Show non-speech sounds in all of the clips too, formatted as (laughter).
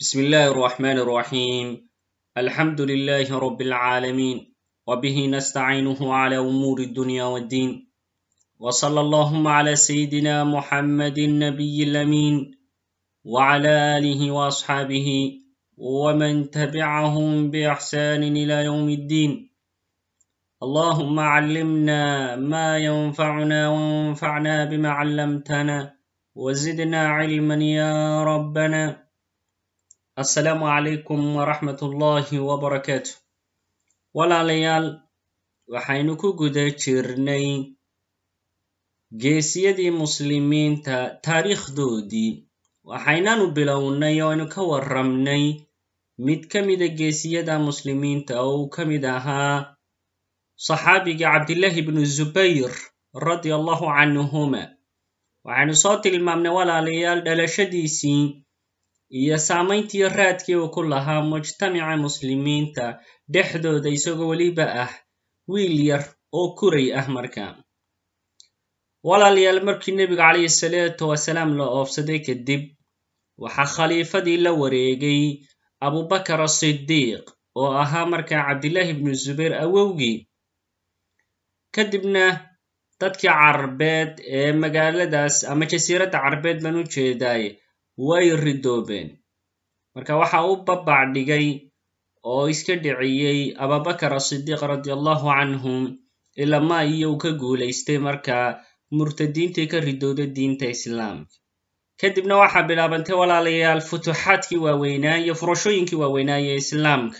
بسم الله الرحمن الرحيم الحمد لله رب العالمين وبه نستعينه على أمور الدنيا والدين وصلى اللهم على سيدنا محمد النبي الأمين وعلى آله وأصحابه ومن تبعهم بإحسان إلى يوم الدين اللهم علمنا ما ينفعنا وانفعنا بما علمتنا وزدنا علما يا ربنا assalaamu calaykum waraxmat ullaahi wabarakaatu walaalayaal waxaynu ku guda jirnay geesiyadii muslimiinta taariikhdoodii. Waxaynaanu bilownay oo aynu ka warramnay mid ka mida geesiyada muslimiinta oo uu ka mid ahaa saxaabigii cabdillaahi bnu zubayr radia allahu canhuma. Waxaynu soo tilmaamnay walaalayaal dhalashadiisii iyo saamayntii raadkii uu ku lahaa mujtamaca muslimiinta dhexdooda isagoo weliba ah wiil yar oo kuray ah markaa walaalayaal markii nebiga calayhi salaatu wasalaam la oofsaday kadib waxaa khaliifadii la wareegay abubakar asidiiq oo ahaa markaa cabdillaahi bnu zubayr awowgii. Kadibna dadkii carbeed ee magaaladaas ama jasiiradda carbeed baan u jeedaay way ridoobeen marka waxa u babac dhigay oo iska dhiciyey abubakar asidiiq radi allahu canhu ilama iyo uu ka guulaystay markaa murtadiintii ka ridooda diinta islaamka. Kadibna waxaa bilaabantay walaalayaal futuuxaadkii waaweynaa iyo furashooyinkii waaweynaa ee islaamka.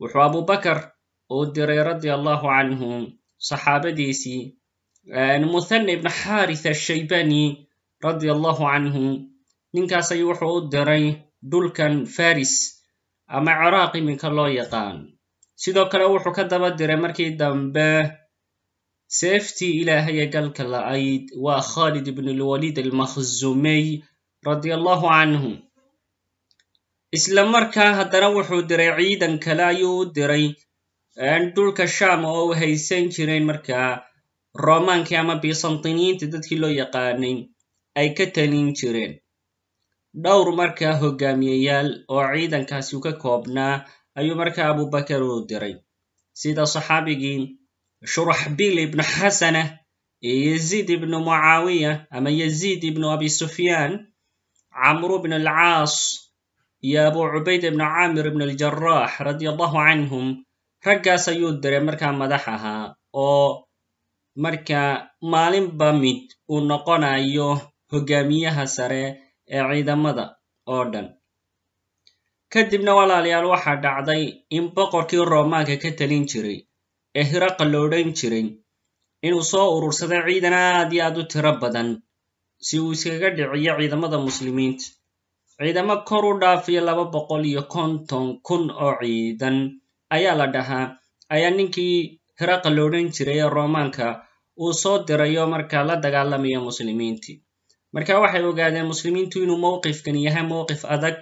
Wuxuu abubakar uu diray radia allahu canhu saxaabadiisii muthana ibn xaritha ashaybani radia allahu canhu ninkaas ayuu wuxuu u diray dhulkan faris ama ciraaq iminka loo yaqaan. Sidoo kale wuxuu ka daba diray markii dambe seeftii ilaahay ee galka la'ayd waa khalid ibn lwalid almakhzumey radia allahu canhu isla markaa haddana wuxuu diray ciidan kale ayuu u diray dhulka sham oo u haysan jireen markaa romaankii ama bisantiniyiinta dadkii loo yaqaanay ay ka talin jireen dhowr markaa hogaamiyeyaal oo ciidankaasi ka koobnaa ayuu markaa abubakar u diray. Sida saxaabigii shuraxbil ibnu xasana iyo yaziid ibnu mucaawiya ama yaziid ibnu abi sufyaan camru bn alcaas iyo abu cubayd ibnu caamir ibn aljarax radia allahu canhum raggaas ayuu diray markaa madax ahaa oo markaa maalinba mid uu noqonayo hogaamiyaha sare ee ciidamada oo dhan. Kadibna walaalayaal waxaa dhacday in boqorkii roomaanka ka talin jiray ee hiraqa la odhan jiray inuu soo urursaday ciidan aad iyo aad u tiro badan si uu iskaga dhiciyo ciidamada muslimiinta ciidamo kor u dhaafiyo laba boqol iyo konton kun oo ciidan ayaa la dhahaa ayaa ninkii hiraqa la odhan jiray ee roomaanka uu soo dirayo markaa la dagaalamaya muslimiintii marka waxay ogaadeen muslimiintu inuu mowqifkan yahay mowqif adag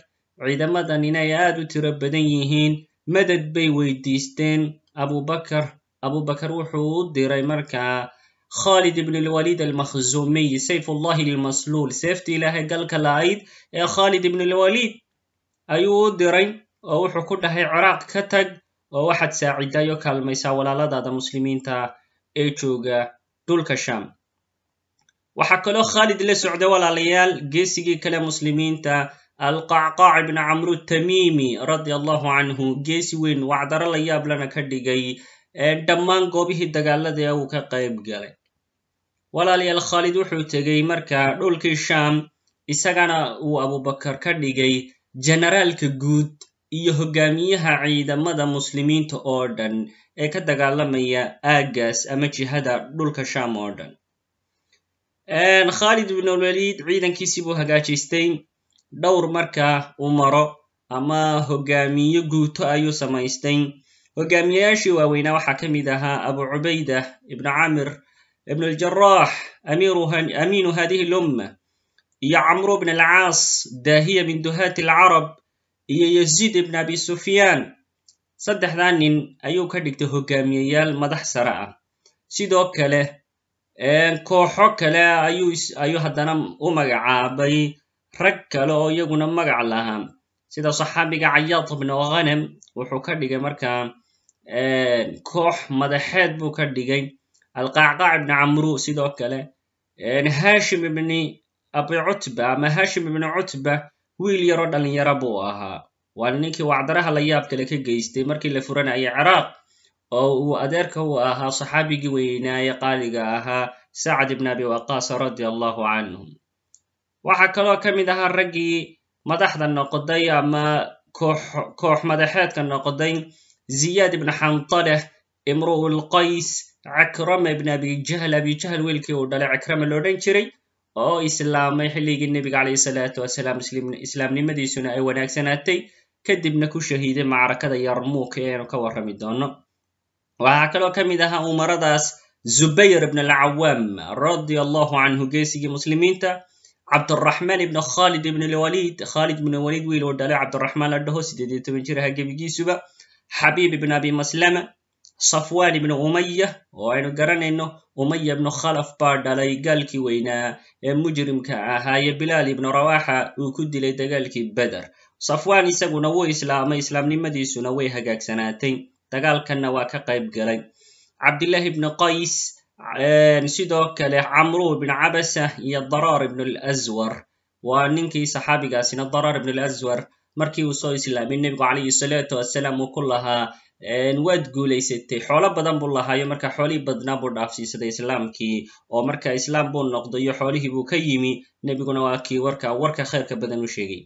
ciidamadan inay aad u tiro badan yihiin madad bay weydiisteen. Abubakar abubakar wuxuu u diray markaa khalid ibn lwalid almakhzumiy sayfullahi lmasluul seeftii ilaahay galka la'ayd ee khalid ibn lwalid ayuu u diray oo wuxuu ku dhahay ciraaq ka tag oo waxaad saacidayo kaalmaysaa walaaladaada muslimiinta ee jooga dhulka sham waxaa kaloo khaalid la socday walaalayaal geesigii kale muslimiinta alqacqaac ibn camru tamimi radia allahu canhu geesi weyn wacdaro la yaablana ka dhigay ee dhammaan goobihii dagaalada ee uu ka qayb galay. Walaalayaal khaalid wuxuu tegey markaa dhulkii sham isagana uu abubakar ka dhigay generaalka guud iyo hogaamiyaha ciidamada muslimiinta oo dhan ee ka dagaalamaya aaggaas ama jihada dhulka sham oo dhan khalid ibn alwalid ciidankiisii buu hagaajistay. Dhowr markaa uu maro ama hogaamiye guuto ayuu samaystay. Hogaamiyayaashii waaweynaa waxaa ka mid ahaa abu cubayda ibn camir ibn aljarax amiinu hadihi lumma iyo camru bn alcaas dahiya min duhati alcarab iyo yaziid ibn abi sufyaan. Saddexdaa nin ayuu ka dhigtay hogaamiyeyaal madax sare ah. Sidoo kale kooxo kale ayuu haddana u magacaabay. Rag kale oo iyaguna magac lahaa sida saxaabiga cayaad bnu ghanam wuxuu ka dhigay markaa koox madaxeed buu ka dhigay. Alqacqaac ibni camru sidoo kale. Hashim ibni abi cutba ama hashim ibni cutba wiil yaroo dhalinyaro buu ahaa. Waana ninkii wacdaraha la yaab kale ka geystay markii la furanayay ciraaq oo uu adeerka u ahaa saxaabigii weynaaye qaaliga ahaa sacd ibn abi waqaas radia allahu canhum waxaa kaloo ka mid ahaa raggii madaxda noqday ama koox madaxeedka noqday ziyad ibn xantaleh imru'ul qays cakrama ibn abi jahl abi jahl wiilkii uu dhalay cakrama loodhan jiray oo islaamay xilligii nebiga calayhi salaatu wasalaam islaamnimadiisuna ay wanaagsanaatay kadibna ku shahiiday macrakada yarmuuk ee aynu ka warrami doono waxaa kaloo ka mid ahaa umaradaas zubayr ibn alcawaam radia allahu canhu geesigii muslimiinta cabduraxmaan ibn khalid ibn lwalid khalid ibn walid wiil uu dhalay cabduraxmaan la dhaho sideed iyo toban jir aha gebigiisuba. Xabiib ibn abi maslama safwan ibn umaya oo aynu garanayno umaya ibnu khalaf baa dhalay gaalkii weynaa ee mujrimka ahaaye bilaal ibnu rawaxa uu ku dilay dagaalkii beder safwan isaguna wuu islaamay islaamnimadiisuna way hagaagsanaatay dagaalkanna waa ka qayb galay. Cabdillahi ibn qays sidoo kale camru ibn cabasa iyo darar ibn alazwar. Waa ninkii saxaabigaasina darar ibn alazwar markii uu soo islaamay nebigu calayhi salaatu wasalaam uu ku lahaa waad guulaysatay. Xoolo badan buu lahaayo marka xoolihii badnaa buu dhaafsiisaday islaamkii. Oo marka islaam buu noqdayo xoolihii buu ka yimi nebiguna waa kii warka warka khayrka badan u sheegay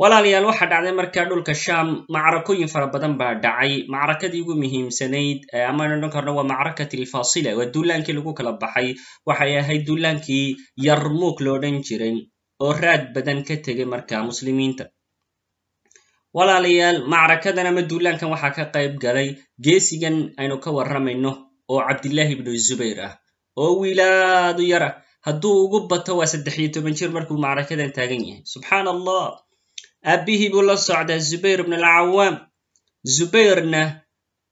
walaalayaal waxaa dhacday marka dhulka sham macrakooyin fara badan baa dhacay. Macrakadii ugu muhiimsanayd amaan odhan karno waa macrakati alfasila waa duulaankii lagu kala baxay. Waxay ahayd duulaankii yarmuuk lo odhan jiray oo raad badan ka tegay marka muslimiinta. Walaalayaal macrakadan ama duulaankan waxaa ka qayb galay geesigan aynu ka warramayno oo cabdillahi ibnu zubayr ah oo wiilaadu yara hadduu ugu bato waa saddex iyo toban jir markuu macrakadan taagan yahay. Subxaan allah aabbihii buu la socdaa zubayr ibn alcawaam zubayrna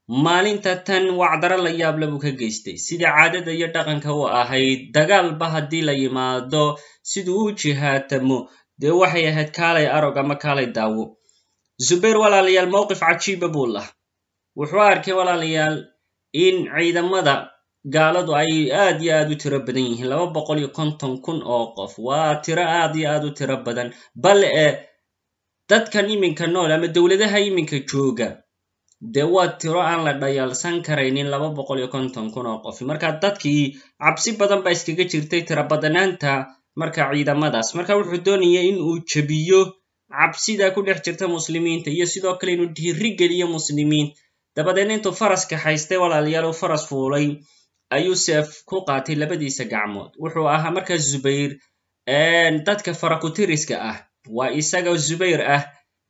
maalinta tan wacdaro la yaabla buu ka geystay. Sidii caadada iyo dhaqanka u ahayd dagaalba haddii la yimaado siduu u jihaatamo dee waxay ahayd kaalay arog ama kaalay daawo. Zubayr walaalayaal mowqif cajiiba buu lah wuxuu arkay walaalayaal in ciidamada gaaladu ay aad iyo aad u tiro badan yihiin. Laba boqol iyo konton kun oo qof. Waa tiro aad iyo aad u tiro badan. Bal e dadkan iminka nool ama dowladaha iminka jooga dee waa tiro aan la dhayaalsan karaynin laba boqol iyo konton kun oo qof. Marka dadkii cabsi badan baa iskaga jirtay tiro badanaanta marka ciidamadaas. Marka wuxuu doonaya in uu jebiyo cabsida ku dhex jirta muslimiinta iyo sidoo kale inuu dhiiri geliyo muslimiin. Dabadeedna intuu faraska haystay walaalayaal uu faras fuulay ayuu seef ku qaatay labadiisa gacmood. Wuxuu ahaa markaa zubayr dadka farakutiriska ah waa isagao zubayr ah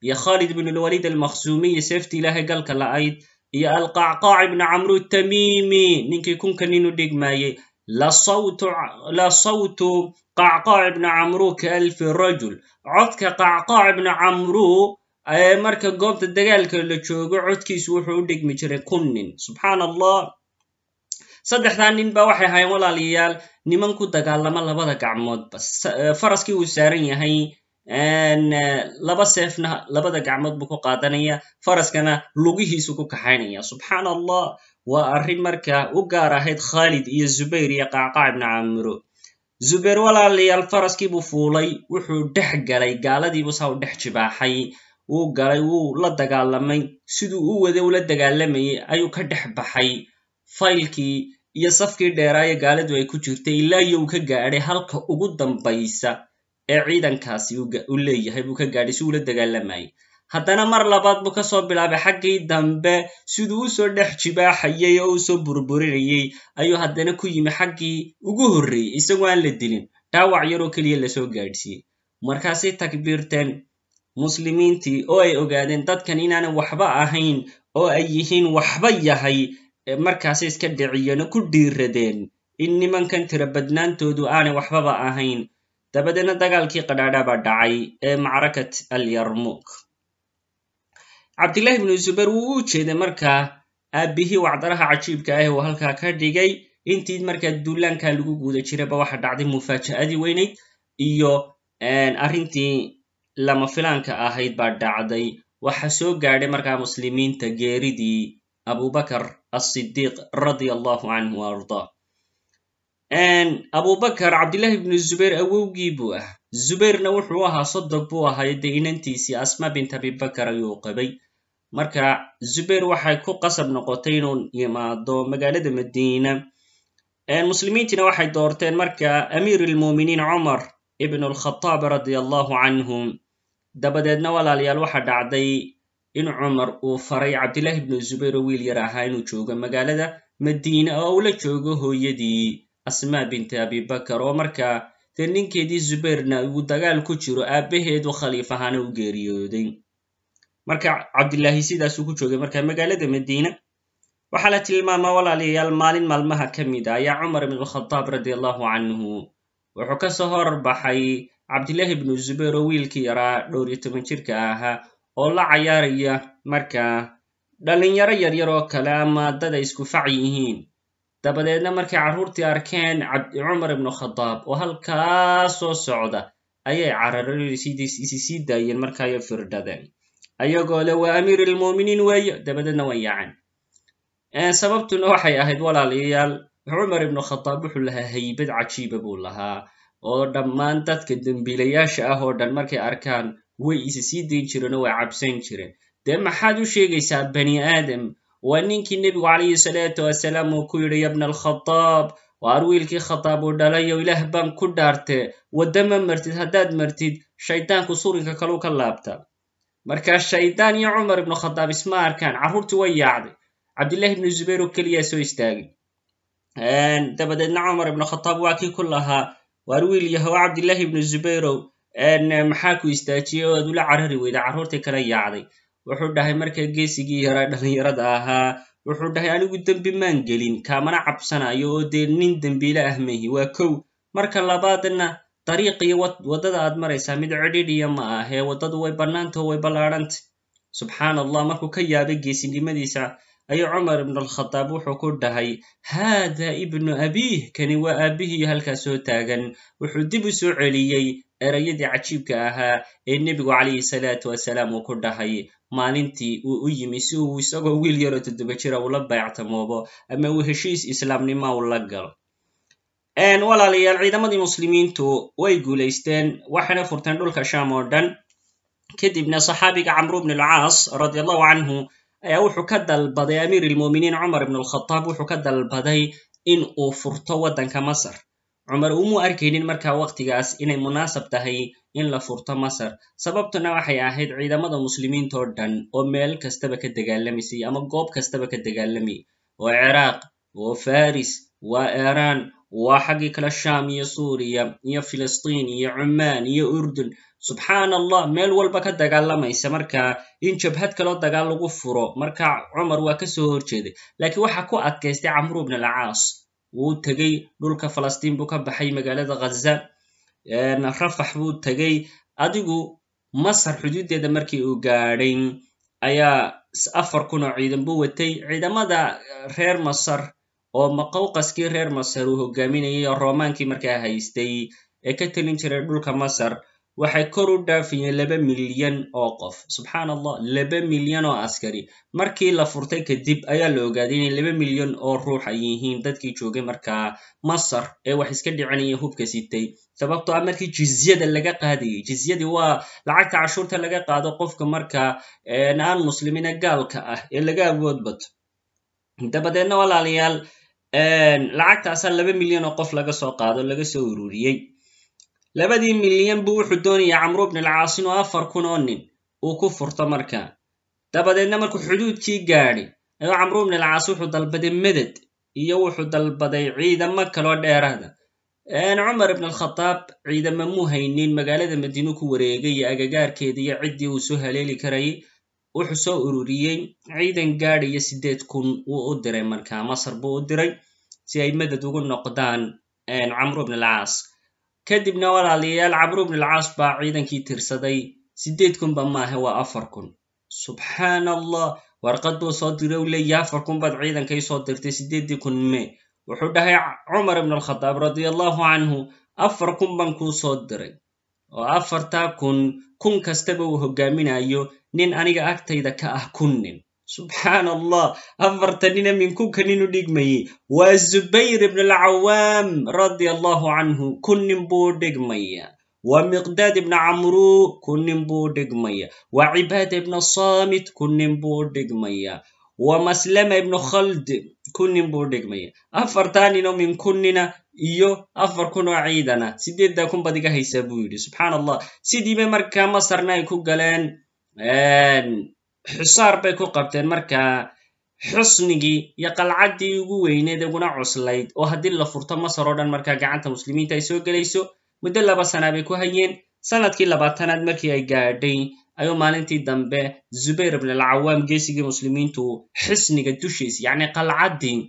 iyo khalid ibn lwalid almakhsuumiy seefti ilaahay galka la'ayd iyo alqacqaac ibnu camru tamimi ninkii kunka nin u dhigmaayey la sawtu qacqaac ibnu camru ka alfi rajul. Codka qacqaac ibnu camru marka goobta dagaalka la joogo codkiisu wuxuu u dhigmi jiray kun nin subxaan allah saddexdaa nin ba waxay ahaayeen walaalayaal niman ku dagaalama labada gacmoodba faraskii uu saaran yahay laba seefna labada gacmood buu ku qaadanaya faraskana lugihiisu ku kaxaynaya. Subxaan allah waa arrin marka u gaar ahayd khalid iyo zubayr iyo qacqaac ibnu camro zubayr walaalayaal faraskii buu fuulay wuxuu dhex galay gaaladiibuu saa u dhex jibaaxay wuu galay wuu la dagaalamay siduu u wade ula dagaalamayay ayuu ka dhex baxay. Faylkii iyo safkii dheeraaye gaaladu ay ku jirtay ilaa iyo uu ka gaadhay halka ugu dambaysa ee ciidankaasi u leeyahay buu ka gaadhay si uula dagaalamayay haddana mar labaad buu ka soo bilaabay xaggii dambe siduu u soo dhex jibaaxayay oo u soo burburinayay ayuu haddana ku yimi xaggii ugu horreeyey isagoo aan la dilin dhaawac yaroo keliya la soo gaadhsiiyey. Markaasay takbiirteen muslimiintii oo ay ogaadeen dadkan inaanan waxba ahayn oo ay yihiin waxba yahay markaasay iska dhiciyeen oo ku dhiiradeen in nimankan tira badnaantoodu aanay waxbaba ahayn dabadeedna dagaalkii qadhaadhaa baa dhacay ee macrakat alyarmuk cabdillahi ibnu zubayr wuu u jeeday markaa aabbihii wacdaraha cajiibka ah uu halkaa ka dhigay intii markaa duulaanka lagu guuda jirayba waxa dhacday mufaaja'adii weynayd iyo arrintii lama filaanka ahayd baa dhacday. Waxa soo gaadhay markaa muslimiinta geeridii abubakar asidiiq radia allahu canhu ardaa abubakar cabdillahi ibnu zubayr awowgii buu ah. Zubayrna wuxuu ahaa sodog buu ahay dee inantiisii asma bint abibakar ayuu qabay. Marka zubayr waxay ku qasab noqotay inuu yimaado magaalada madiina. Muslimiintiina waxay doorteen marka amiir ilmu'miniin cumar ibn alkhataab radia allahu canhu dabadeedna walaalayaal waxa dhacday in cumar uu faray cabdillahi ibnu zubayr oo wiil yar ahaa inuu joogo magaalada madiina oo ula joogo hooyadii asmaa binti abibakar oo markaa dee ninkeedii zubayrna uu dagaal ku jiro aabbaheedu khaliif ahaana u geeriyooday. Marka cabdillaahi sidaasuu ku joogay marka magaalada madiina waxaa la tilmaamaa walaalayaal maalin maalmaha ka mid a ayaa cumar ibn alkhataab radia allahu canhu wuxuu ka soo horbaxay cabdillahi ibnu zubayr oo wiilkii yaraa dhowr iyo toban jirka ahaa oo la cayaaraya marka dhalinyaro yaryar oo kale ama dad ay isku fac yihiin dabadeedna markay carruurtii arkeen cumar ibnu khadaab oo halkaa soo socda ayay cararisi sii daayeen markaayo firdhadeen ayagoo le waa amiir ilmu'miniin weeye dabadeedna way yaaceen sababtuna waxay ahayd walaalayaal. Cumar ibnu khadaab wuxuu lahaa haybad cajiiba buu lahaa oo dhammaan dadka dembiilayaasha ah oo dhan markay arkaan way sii dayn jireen oo way cabsan jireen. Dee maxaad u sheegaysaa bani aadam waa ninkii nebigu calayhi salaatu wasalaam uu ku yidhi yabna alkhadaab waar wiilkii khadaab uu dhalayo ilaah baan ku dhaarte wadda ma martid haddaad martid shaydaanku surinka kaluu ka laabta. Marka shaydaan iyo cumar ibnu khadaab isma arkaan carruurtii way yaacday. Cabdillahi ibnu zubayr oo keliyaa soo istaagay. Dabadeedna cumar ibnu khadaab waa kii ku lahaa waar wiil yahow cabdillahi ibnu zubayrow maxaa ku istaajiyey oo aad ula carari weyda carruurtii kala yaacday wuxuu dhahay marka geesigii yaraa dhallinyarada ahaa wuxuu dhahay anigu dembi maan gelin kaamana cabsanayo oo dee nin dembiile ah mehi waa kow. Marka labaadna dariiqiyo waddada aad maraysaa mid cidhidhiya ma ahee waddadu way bannaantao way ballaadhantay subxaan allah markuu ka yaabay geesinimadiisa ayuu cumar ibnu alkhadaab wuxuu ku dhahay haada ibnu abiih kani waa aabihii halkaa soo taagan. Wuxuu dib u soo celiyey erayadii cajiibka ahaa ee nebigu calayhi salaatu wasalaam uu ku dhahay maalintii uu u yimi si uu isagoo wiil yaroo toddoba jira ula bayctamoobo ama uu heshiis islaamnima u la galo. Walaalayaal ciidamadii muslimiintu way guulaysteen waxayna furteen dhulka sham oo dhan. Kadibna saxaabiga camru bn alcaas radi allahu canhu ayaa wuxuu ka dalbaday amiir ilmu'miniin cumar ibn alkhataab wuxuu ka dalbaday in uu furto waddanka masar cumar umuu arkaynin markaa waqtigaas inay munaasab tahay in la furto masar. Sababtuna waxay ahayd ciidamada muslimiinta oo dhan oo meel kastaba ka dagaalamaysay ama goob kastaba ka dagaalamayay oo ciraaq oo faris waa iiraan waa xaggii kale sham iyo suuriya iyo filistiin iyo cumaan iyo urdun. Subxaan allah meel walba ka dagaalamaysa marka in jabhad kaloo dagaal lagu furo. Marka cumar waa ka soo horjeeday laakiin waxa ku adkaystay camru bn alcaas wuu tegey dhulka falastiin buu ka baxay magaalada ghaza rafax buu tegey. Adigu masar xuduuddeeda markii uu gaadhay ayaa afar kun oo ciidan buu watay. Ciidamada reer masar oo maqawqaskii reer masar uu hogaaminayay oo roomaankii markaa haystay ee ka telin jiray dhulka masar waxay kor u dhaafayeen laba milyan oo qof. Subxaan allah laba milyan oo askari. Markii la furtay kadib ayaa la ogaaday inay laba milyan oo ruux ay yihiin dadkii joogay markaa masar ee wax iska dhicinaya hubka sitay. Sababtoo ah markii jizyada laga qaadayay jizyadii waa lacagta cashuurta laga qaado qofka markaa aan muslimina gaalka ah ee laga awood bato dabadeedna walaalayaal lacagtaasaa laba milyan oo qof laga soo qaado laga soo ururiyey labadii milyan buu wuxuu doonaya camru bn alcaas inuu afar kun oo nin uu ku furto markaa dabadeedna markuu xuduudkii gaadhay ayuu camru bn alcaas wuxuu dalbaday meded iyo wuxuu dalbaday ciidamo kaloo dheeraada. Cumar ibn alkhataab ciidamo muu haynin magaalada madiinu ku wareegay iyo agagaarkeeda iyo ciddii uu soo haleeli karayay wuxuu soo ururiyey. Ciidan gaadhaya siddeed kun wuu u diray markaa masar buu u diray si ay meded ugu noqdaan camru bn alcaas kadibna walaalayaal camru bn alcaas baa ciidankii tirsaday siddeed kun ba maahe waa afar kun. Subxaan allah warqad buu soo diray u leeyahay afar kun baad ciidankay soo dirtay siddeeddii kun me wuxuu dhahay cumar ibn alkhadaab radia allahu canhu afar kun baan kuu soo diray. Oo afartaa kun kun kastaba uu hogaaminayo nin aniga agtayda ka ah kun nin subxaan allah afarta nina min kunka nin u dhigmayey waa zubayr ibn alcawaam radia allahu canhu kun nin buu dhigmaya waa miqdaad ibna camru kun nin buu dhigmaya waa cibaada ibna samit kun nin buu dhigmaya waa maslama ibnu khald kun nin buu dhigmaya afartaa ninoo min kunnina iyo afar kun oo ciidana sideeddaa kun bad iga haysaa buu yidhi. Subxaan allah sidiibay markaa masarna ay ku galeen xusaar bay ku qabteen markaa xusnigii iyo qalcaddii ugu weyneed uguna cuslayd oo haddii la furto masar oo dhan markaa gacanta muslimiinta ay soo gelayso. Muddo laba sanaa bay ku hayeen. Sanadkii labaatanaad markii ay gaadhay ayuu maalintii dambe zubayr ibn alcawaam geesigii muslimiintu xisniga dushiisa yacni qalcaddii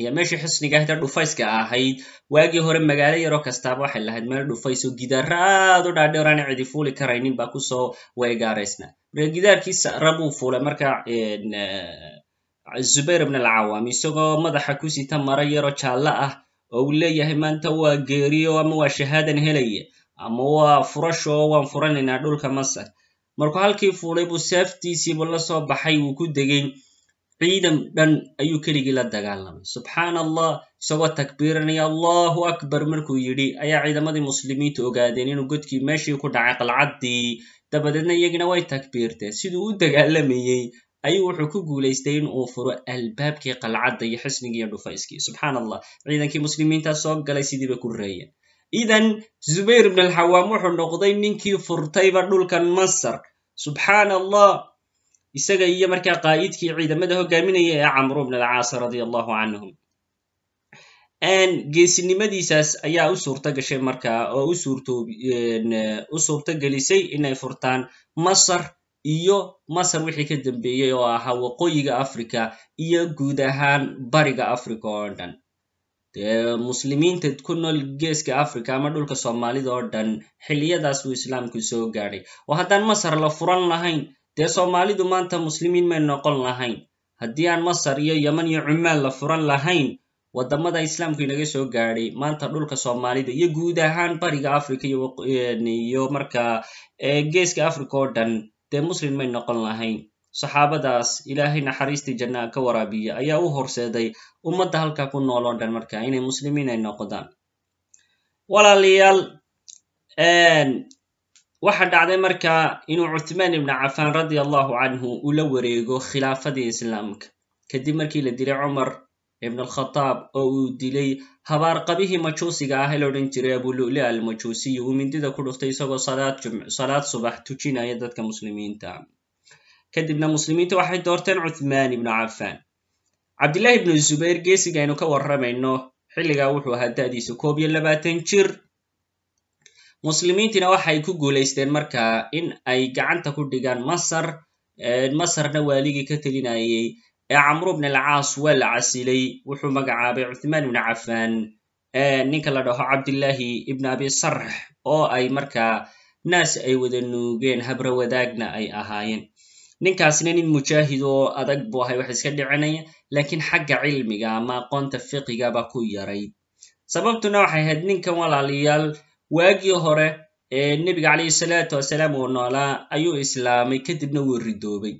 iyo meeshii xisniga ahde dhufayska ahayd waagii hore magaalo yaroo kastaaba waxay lahayd meel dhufays oo gidaara aad u dhaadheer aan cidi fuuli karaynin baa ku soo weegaaraysna marka gidaarkii sara buu fuulay. Marka zubayr ibn alcawaam isagoo madaxa ku sita mara yaroo jaallo ah oo uu leeyahay maanta waa geeriyo ama waa shahaadan helaya ama waa furasho? Waan furanaynaa dhulka masar markuu halkii fuulay buu seeftiisiibu la soo baxay wuu ku degay ciidan dhan ayuu keligii la dagaalamay. Subxaan allah isagoo takbiiranaya allahu akbar markuu yidhi ayaa ciidamadii muslimiinta ogaadeen inuu godkii meeshii ku dhacay qalcaddii. Dabadeedna iyagina way takbiirteen siduu u dagaalamayey ayuu wuxuu ku guulaystay in uu furo albaabkii qalcadda iyo xisnigii iyo dhufayskii. Subxaan allah ciidankii muslimiinta soo galay sidii bay ku reeyeen. Idan zubayr ibn alxawaam wuxuu noqday ninkii furtayba dhulkan masar. Subxaan allah isaga iyo markaa qaa'idkii ciidamada hogaaminaya ee camru bn alcaas radia allahu canhum geesinimadiisaas ayaa u suurto gashay markaa oo u suurto gelisay inay furtaan masar iyo masar wixii ka dambeeyey oo ahaa waqooyiga africa iyo guud ahaan bariga africa oo dhan. Dee muslimiinta ku nool geeska africa ama dhulka soomaalida oo dhan xilliyadaas buu islaamku soo gaadhay oo haddaan masar la furan lahayn dee soomaalidu maanta muslimiin may noqon lahayn. Haddii aan masar iyo yeman iyo cumaan la furan lahayn waddamada islaamku inaga soo gaadhay maanta dhulka soomaalida iyo guud ahaan bariga africa iyo markaa geeska africa oo dhan dee muslim may noqon lahayn. Saxaabadaas ilaahay naxariistii jannaa ka waraabiya ayaa u horseeday ummadda halkaa ku nool oo dhan marka inay muslimiin ay noqdaan. Walaalayaal waxa dhacday marka inuu cuthmaan ibnu cafaan radia allahu canhu uu la wareego khilaafadii islaamka. Kadib markii la dilay cumar ibn alkhataab oo uu dilay habaarqabihii majuusiga ah ee la odhan jiray abulu'li almajuusiyi uu mindida ku dhuftay isagoo salaad subax tujinaya dadka muslimiinta. Kadibna muslimiinta waxay doorteen cuthmaan ibnu cafaan cabdillahi ibnu zubayr geesiga aynu ka warramayno xilligaa wuxuu ahaa da'diisa koob iyo labaatan jir muslimiintiina waxay ku guulaysteen markaa in ay gacanta ku dhigaan masar masarna waaligii ka telinayay ee camru bn alcaas waa la casilay wuxuu magacaabay cuthmaan ibnu cafaan ninka la dhaho cabdillahi ibn abi sarx oo ay markaa naas ay wada nuugeen habra wadaagna ay ahaayeen. Ninkaasna nin mujaahid oo adag buu ahay wax iska dhicinaya laakiin xagga cilmiga ama aqoonta fiqigaba ku yarayd sababtuna waxay ahayd ninkan walaalayaal waagii hore ee nebiga calayhi salaatu wasalaam uu noolaa ayuu islaamay kadibna wuu ridoobay.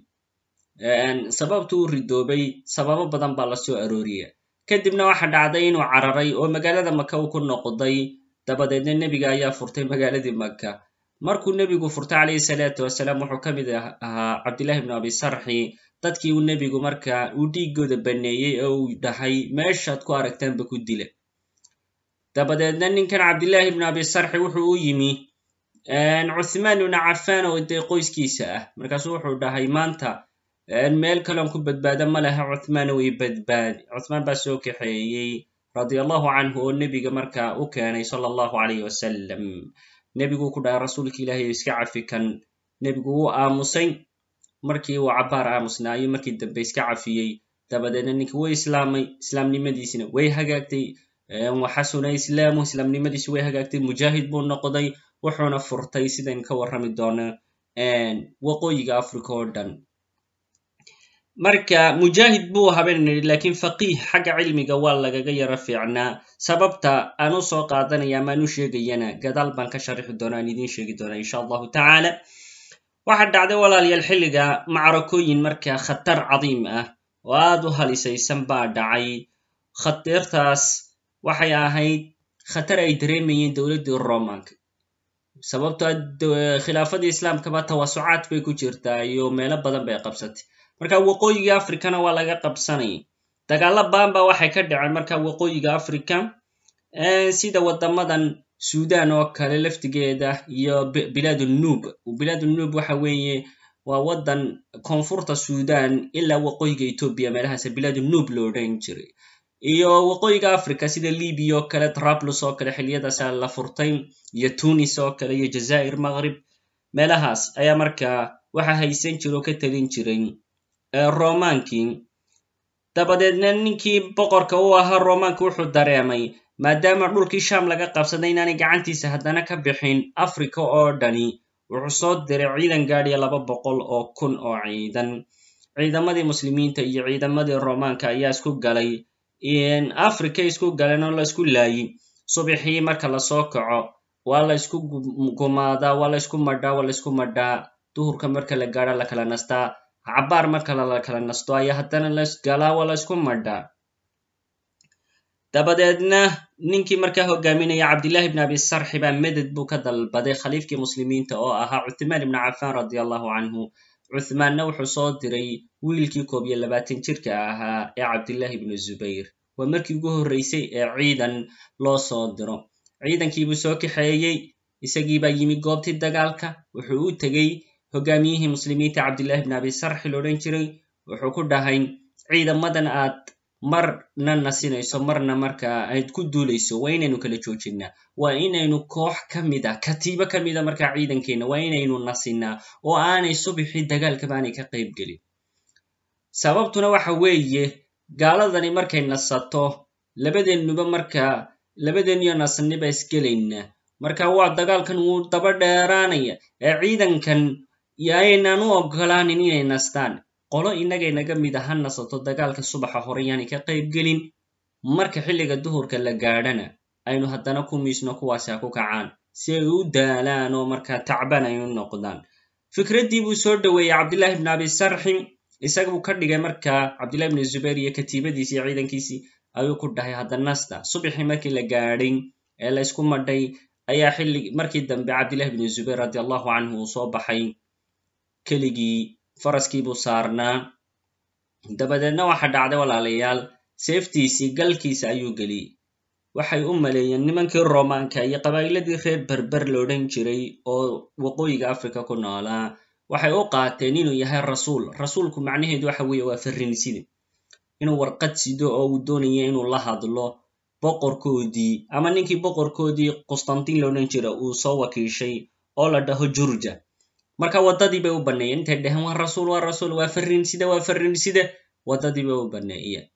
Sababtu uu ridoobay sababo badan baa la soo arooriya kadibna waxa dhacday inuu cararay oo magaalada maka uu ku noqday. Dabadeedna nebiga ayaa furtay magaaladii maka markuu nebigu furtay calayhi salaatu wasalaam wuxuu ka mid ahaa cabdillahi ibnu abi sarxi. Dadkii uu nebigu marka uu dhiigooda baneeyey oo uu dhahay meeshaad ku aragtaanba ku dila dabadeedna ninkan cabdillahi ibnu abi sarxi wuxuu u yimi cuthmaan ibnu cafaan oo dee qoyskiisa ah. Markaasu wuxuu dhahay maanta meel kaloon ku badbaada ma laha cuthmaan way badbaadi. Cuthmaan baa soo kaxeeyey radia allahu canhu oo nebiga marka u keenay sala allahu alayh wasalam nebiguu ku dhahay rasuulka ilaahay iska cafi kan. Nebigu wuu aamusay. Markii uu cabbaar aamusnaa ayuu markii dambe iska cafiyey. Dabadeedna ninkii way islaamay islaamnimadiisina way hagaagtay waxasuna islaamu islaamnimadiisi way hagaagtay. Mujaahid buu noqday wuxuuna furtay sidayn ka warrami doono waqooyiga africa oo dhan. Marka mujaahid buu habeenayni lakiin faqiih xagga cilmiga waa lagaga yaro fiicnaa. Sababta aan u soo qaadanaya amaan u sheegayana gadaal baan ka sharixi doona aan idiin sheegi doonaa insha allahu tacaala. Waxaa dhacday walaalayaal xilliga macrakooyin marka khatar cadiim ah oo aad u halisaysan baa dhacay. Khatartaas waxay ahayd khatar ay dareemayeen dowladdii romanka. Sababto khilaafadii islaamkaba tawasucaad bay ku jirtaa iyo meelo badan bay qabsatay. Marka waqooyiga africana waa laga qabsanayay dagaalo baanba waxay ka dhaceen marka waqooyiga africa sida wadamadan sudan oo kale laftigeeda iyo bilaadunub bilaadunub waxa weeye waa wadan koonfurta sudan ilaa waqooyiga ethoobia meelahaas bilaadunub lo odhan jiray iyo waqooyiga africa sida libiya oo kale trablus oo kale xiliyadaasa la furtay iyo tunis oo kale iyo jazair maqrib meelahaas ayaa marka waxa haysan jira oo ka talin jiray romaankii dabadeedna ninkii boqorka u ahaa romaanka wuxuu dareemay maadaama dhulkii sham laga qabsaday inaanay gacantiisa haddana ka bixin africa oo dhani wuxuu soo diray ciidan gaadhiya laba boqol oo kun oo ciidan. Ciidamadii muslimiinta iyo ciidamadii romaanka ayaa isku galay africa isku galeen oo la isku laayin subaxii marka la soo kaco waa la isku gumaadaa waa la isku madhaa waa la isku madhaa. Duhurka marka la gaadha la kala nastaa. Cabaar marka la kala nasto ayaa haddana lasgalaa waa la isku madhaa. Dabadeedna ninkii markaa hogaaminaya cabdillahi bn abi sarxi baa meded buu ka dalbaday khaliifkii muslimiinta oo ahaa cuthmaan ibni cafan radi allahu canhu cuthmaanna wuxuu soo diray wiilkii koob iyo labaatan jirka ahaa ee cabdillahi ibnu zubayr. Waa markii ugu horreysay ee ciidan loo soo diro. Ciidankiibuu soo kaxeeyey isagiibaa yimi goobtii dagaalka. Wuxuu u tegey hogaamiyihii muslimiinta cabdillahi bn abi sarxi loodhan jiray wuxuu ku dhahay ciidamadan aad marna nasinayso marna marka ayd ku duulayso waa inaynu kala joojinaa. Waa inaynu koox ka mid a katiibo ka mida markaa ciidankeenna waa inaynu nasinaa oo aanay subixii dagaalkaba aanay ka qayb gelin. Sababtuna waxa weeye gaaladani markay nasato labadeennuba marka labadeenniyo nasaniba isgelayna. Marka waa dagaalkan wuu daba dheeraanaya ee ciidankan aynan u ogolaanin inay nastaan qolo inagay naga mid a ha nasato dagaalka subaxa hore yaanay ka qayb gelin. Marka xilliga duhurka la gaadhana aynu haddana ku miisno kuwaasi ha ku kacaan. Si ay u daalaan oo markaa tacban ay u noqdaan. Fikraddii buu soo dhoweeyey cabdillahi bn abi sarxi isagabuu ka dhigay markaa cabdillahi bn zubayr iyo katiibadiisi iyo ciidankiisii ayuu ku dhahay hadda nasta. Subaxii markii la gaadhay ee la ysku madhay ayaa xilli markii dambe cabdillahi bn zubayr radi allahu canhu uu soo baxay keligii faraskiibuu saarnaa. Dabadeedna waxa dhacday walaalayaal seeftiisii galkiisa ayuu geliyey. Waxay u maleeyeen nimankii romaanka iyo qabaa'iladii reer berber la odhan jiray oo waqooyiga africa ku noolaa. Waxay u qaateen inuu yahay rasuul. Rasuulku macnaheedu waxa weeye waa farrinside inuu warqad sido oo uu doonaya inuu la hadlo. Boqorkoodii ama ninkii boqorkoodii qustantin la odhan jira uu soo wakiishay oo la dhaho jurja marka waddadii bay u banneeyeen intay dheheen waa rasuul waa rasuul waa farriinside waa farriinside waddadii bay u banneeyeen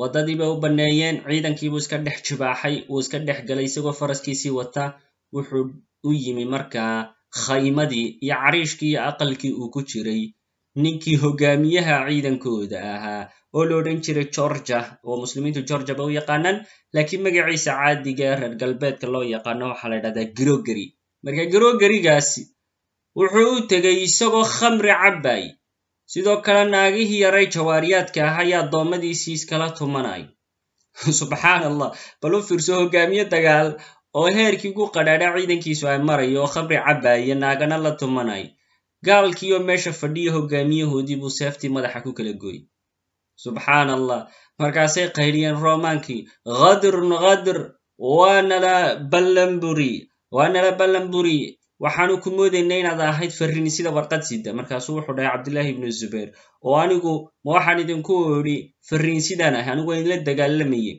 waddadii bay u banneeyeen ciidankiibuu iska dhex jibaaxay uu iska dhex galay isagoo faraskiisii wata wuxuu u yimi markaa khaymadii iyo cariishkii iyo aqalkii uu ku jiray. Ninkii hogaamiyaha ciidankooda ahaa oo la odhan jiray georgia oo muslimiintu georgia ba u yaqaanaan laakiin magaciisa caadiga ee reer galbeedka loo yaqaano waxaa la dhahdaa grogary marka grogarigaasi wuxuu u tegey isagoo khamri cabbay. Sidoo kale naagihii yaray jawaariyaadka ah ayaa addoommadiisii iskala tumanay. (laughs) Subxaan allah bal u fiirso hogaamiye dagaal oo heerkii gu qadhaadha ciidankiisu ay marayo oo khamri cabbaaya naagana la tumanay. Gaalkii oo meesha fadhiya hogaamiyahoodii buu seeftii madaxa ku kala gooy. Subxaan allah markaasay qaydhiyeen romaankii khadrun khadr waanala ballanburi waanala ballanburi waxaanu ku moodaynay inaad ahayd farrini sida warqad sida. Markaasuu wuxuu dhahay cabdillahi ibnu zubayr oo anigu ma waxaan idinku idhi farriin sidaan ahay anigu idinla dagaalamayey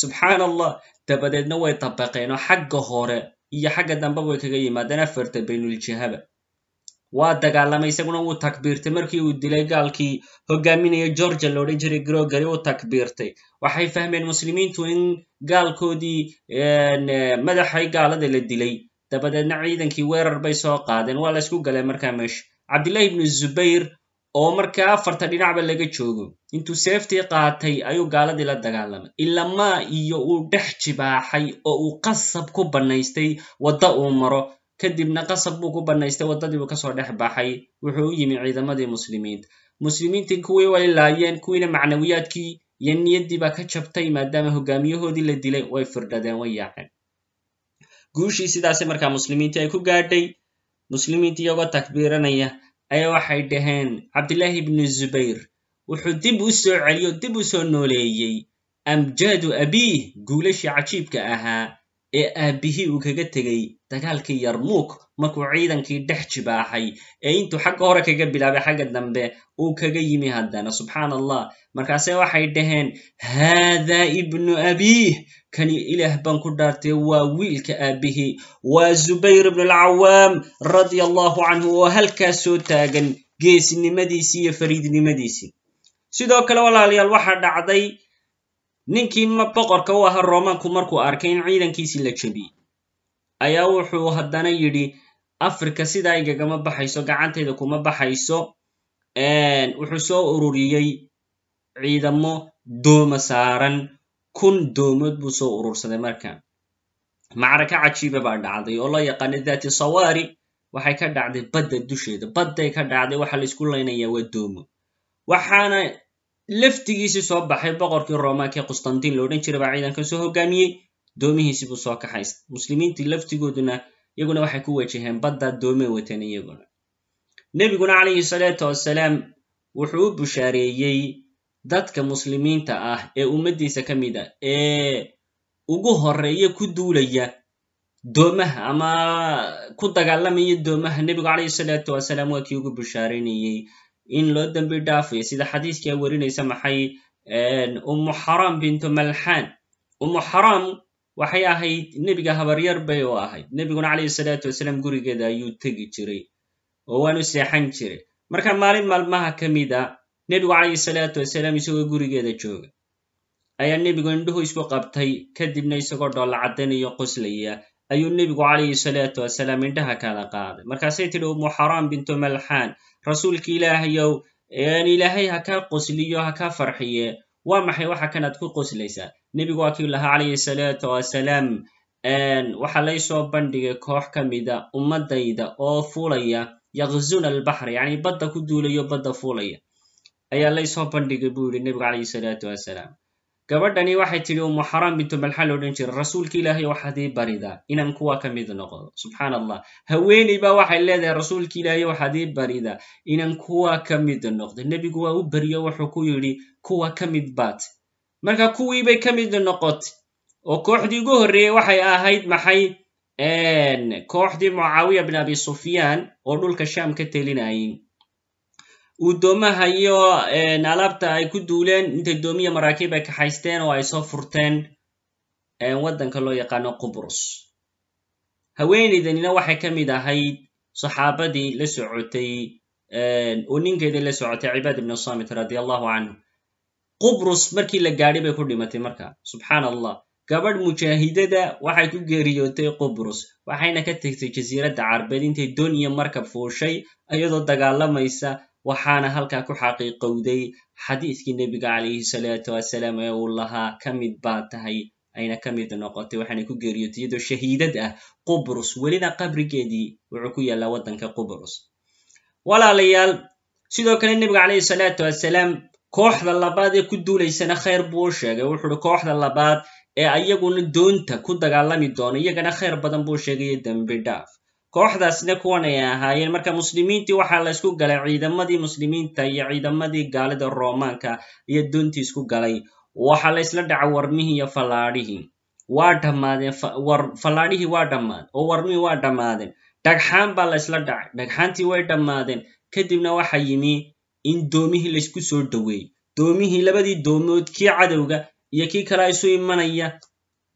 subxaan allah dabadeedna way dabaqeen oo xagga hore iyo xagga dambeba way kaga yimaadeen afarta baynuljahaba waa dagaalamay isaguna wuu takbiirtay. Markii uu dilay gaalkii hogaaminaya georgia la odhan jiray grogary uu takbiirtay. Waxay fahmeen muslimiintu in gaalkoodii madaxay gaalada la dilay dabadeedna ciidankii weerar bay soo qaadeen. Waa la ysku galeen markaa meesha cabdillahi ibnu zubayr oo markaa afarta dhinacba laga joogo. Intuu seeftii qaatay ayuu gaaladii la dagaalamay. Ilamaa iyo uu dhex jibaaxay oo uu qasab ku bannaystay wadda uu maro. Kadibna qasab buu ku bannaystay waddadii buu ka soo dhex baxay. Wuxuu u yimi ciidamadii muslimiinta. Muslimiintii kuwii way laayeen kuwiina macnawiyaadkii iyo niyaddii baa ka jabtay maadaama hogaamiyahoodii la dilay way firdhadeen way yaaceen guushii sidaasi markaa muslimiintii ay ku gaadhay muslimiintii iyagoo takbiiranaya ayaa waxay dhaheen cabdillaahi ibnu zubayr wuxuu dib u soo celiyo dib u soo nooleeyey. Amjaadu abiih guulashii cajiibka ahaa ee aabbihii uu kaga tegey dagaalkii yarmuuk markuu ciidankii dhex jibaaxay ee intuu xagga hore kaga bilaabay xagga dambe uu kaga yimi haddana. Subxaan allah markaase waxay dhaheen haadaa ibnu abiih kani ilaah baan ku dhaartay waa wiilka aabbihii waa zubayr ibnu alcawaam radia allahu canhu oo halkaas soo taagan geesinimadiisii iyo fariidnimadiisii sidoo kale walaalayaal waxaa dhacday ninkii boqorka u ahaa romaanku markuu arkay in ciidankiisii la jebiyey ayaa wuxuu haddana yidhi africa sidaa igagama baxayso gacantayda kuma baxayso. Wuxuu soo ururiyey ciidamo dooma saaran kun doomood buu soo urursaday marka macraka cajiiba baa dhacday oo loo yaqaana dati sawari waxay ka dhacday badda dusheeda. Badday ka dhacday waxa la isku laynaya waa doomo waxaana laftigiisii soo baxay boqorkii romaanka ee qustantin lo odhan jiray baa ciidankan soo hogaamiyey. Doomihiisii buu soo kaxaystay muslimiintii laftigooduna iyaguna waxay ku wajaheen badda doomay wateen iyaguna. Nebiguna calayhi salaatu wassalaam wuxuu u bushaareeyey dadka muslimiinta ah ee ummaddiisa ka mid a ee ugu horreeya ku duulaya doomaha ama ku dagaalamaya doomaha nebigu calayhi salaatu wasalaam waa kii ugu bushaareynayey in loo dembi dhaafayo sida xadiiskii a werinaysa maxay ummu xaram bintu malxaan. Ummu xaram waxay ahayd nebiga habaryar bay oo ahayd. Nebiguna calayhi salaatu wasalaam gurigeeda ayuu tegi jiray oo waanu seexan jiray. Marka maalin maalmaha ka mid a nebigu calayhi salaatu wasalaam isagoo gurigeeda jooga. Ayaa nebigu indhuhu isku qabtay kadibna isagoo dhoolla caddanayo qoslaya ayuu nebigu calayhi salaatu wasalaam indhaha kala qaaday. Markaasay tidhi ummu xaram bintu malxaan rasuulka ilaahayow ilaahay ha kaa qosliyo ha kaa farxiye waa maxay waxa kanaad ku qoslaysaa nebigu waa kii lahaa calayhi salaatu wasalaam waxaa laysoo bandhigay koox ka mida ummadayda oo fuulaya yakzuna albaxra yacni badda ku duulayo badda fuulaya ayaa laysoo bandhigay buu yidhi nebigu calayhi salaatu wasalaam gabadhani waxay tidhi umu xaram bintu malxa lo odhan jiray rasuulka ilaahay waxaad ii baridaa inaan kuwa ka mid noqdo. Subxaan allah haweeney baa waxay leedahay rasuulka ilaahay waxaad ii baridaa inaan kuwa ka mid noqdo. Nebigu waa u beriyo wuxuu ku yidhi kuwa ka mid baad. Marka kuwii bay ka mid noqotay oo kooxdii ugu horreeyey waxay ahayd maxay kooxdii mucaawiya bin abi sufyaan oo dhulka sham ka telinayay uu doomaha iyo alaabta ay ku duuleen intay doomiya maraakiib ay kaxaysteen oo ay soo furteen waddanka loo yaqaano qubrus. Haweeneydanina waxay ka mid ahayd saxaabadii la socotay oo ninkeedii la socotay cibaad ibnu samit radi allahu canhu qubrus markii la gaadhay bay ku dhimatay marka subxaan allah gabadh mujaahidada waxay ku geeriyootay qubrus waxayna ka tegtay jasiiradda carbeed intay doon iyo markab fuushay iyadoo dagaalamaysa waxaana halkaa ku xaqiiqowday xadiiskii nebiga calayhi salaatu wasalaam ee uu lahaa ka mid baa tahay ayna ka mid noqotay waxaana ku geeriyootay iyadoo shahiidad ah qubrus. Welina qabrigeedii wuxuu ku yaallaa waddanka qubrus. Walaalayaal sidoo kale nebiga calayhi salaatu wasalaam kooxda labaad ee ku duulaysana khayr buu u sheegay. Wuxuu uhi kooxda labaad ee ayaguna doonta ku dagaalami doona iyagana khayr badan buu sheegaya dembi dhaaf kooxdaasna kuwan ay ahaayeen. Marka muslimiintii waxaa la isku galay ciidamadii muslimiinta iyo ciidamadii gaalida roomaanka iyo doontii isku galay. Waxaa la isla dhaca warmihii iyo fallaadhihii. Waa dhammaadeen fallaadhihii waa dhammaadeen oo warmihii waa dhammaadeen. Dhagxaan baa la isla dhacay. Dhagxaantii way dhammaadeen. Kadibna waxa yimi in doomihii laysku soo dhoweeyey. Doomihii labadii doomood kii cadowga iyo kii kale isu imanaya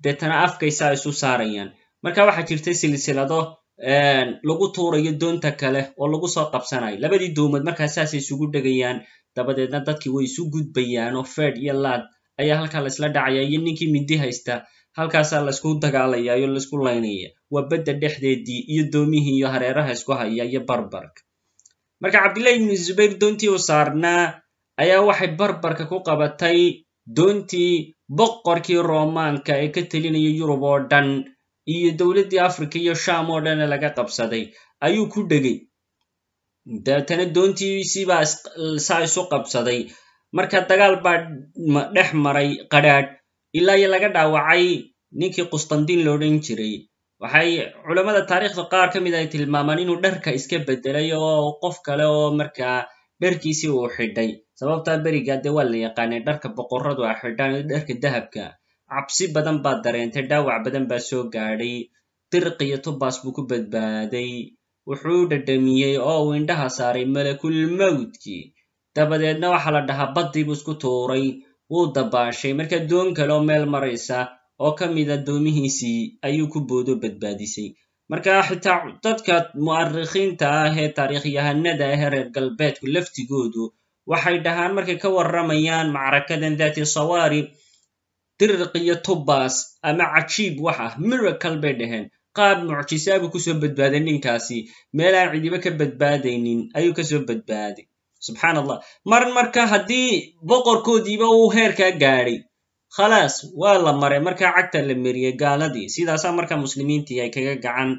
deetana afkaysaa isu saarayaan. Marka waxaa jirtay silsilado lagu tuurayo doonta kale oo lagu soo qabsanayo labadii doomood markaa saasay isugu dhegayaan dabadeedna dadkii way isu gudbayaan oo fed iyo laad ayaa halkaa laisla dhacaya iyo ninkii mindi haysta. Halkaasaa la isku dagaalaya iyo la isku laynaya. Waa badda dhexdeedii iyo doomihii iyo hareeraha isku haya iyo barbarka. Marka cabdillahi ibnu zubayr doontii uu saarnaa ayaa waxay barbarka ku qabatay doontii boqorkii roomaanka ee ka telinaya yurub oo dhan iyo dowladdii africa iyo sham oo dhan laga qabsaday ayuu ku dhegay. Dabeetana doontiisiibaa saa isu qabsaday. Marka dagaal baa dhex maray qadhaadh ilaa iyo laga dhaawacay ninkii qustandiin lo odhan jiray. Waxay culammada taariikhda qaar ka mid ay tilmaamaan inuu dharka iska bedelay oo qof kale oo markaa dharkiisii uu xidhay. Sababtaa beriga dee waa la yaqaanay dharka boqorradu a xidhaan dharka dahabka cabsi badan baa dareentay dhaawac badan baa soo gaadhay dirq iyo tubaas buu ku badbaaday. Wuxuu dhadhamiyey oo uu indhaha saaray malakulmawdkii dabadeedna waxaa la dhahaa baddii buu isku tuuray wuu dabaashay. Marka doon kale oo meel maraysa oo ka mida doomihiisii ayuu ku boodo badbaadisay. Marka xitaa dadka mu'arikhiinta ah ee taariikhyahanada ah ee reer galbeedku laftigoodu waxay dhahaan markay ka warramayaan macrakadan dati sawari diriq iyo tubas ama cajiib wax ah miracle bay dhaheen. Qaab mucjisaabuu ku soo badbaaday ninkaasi. Meelaan cidiba ka badbaadaynin ayuu ka soo badbaaday. Subxaan allah mar marka haddii boqorkoodiiba uu heerkaa gaadhay khalaas waa la maray markaa cagta la meriyey gaaladii. Sidaasaa marka muslimiintii ay kaga gacan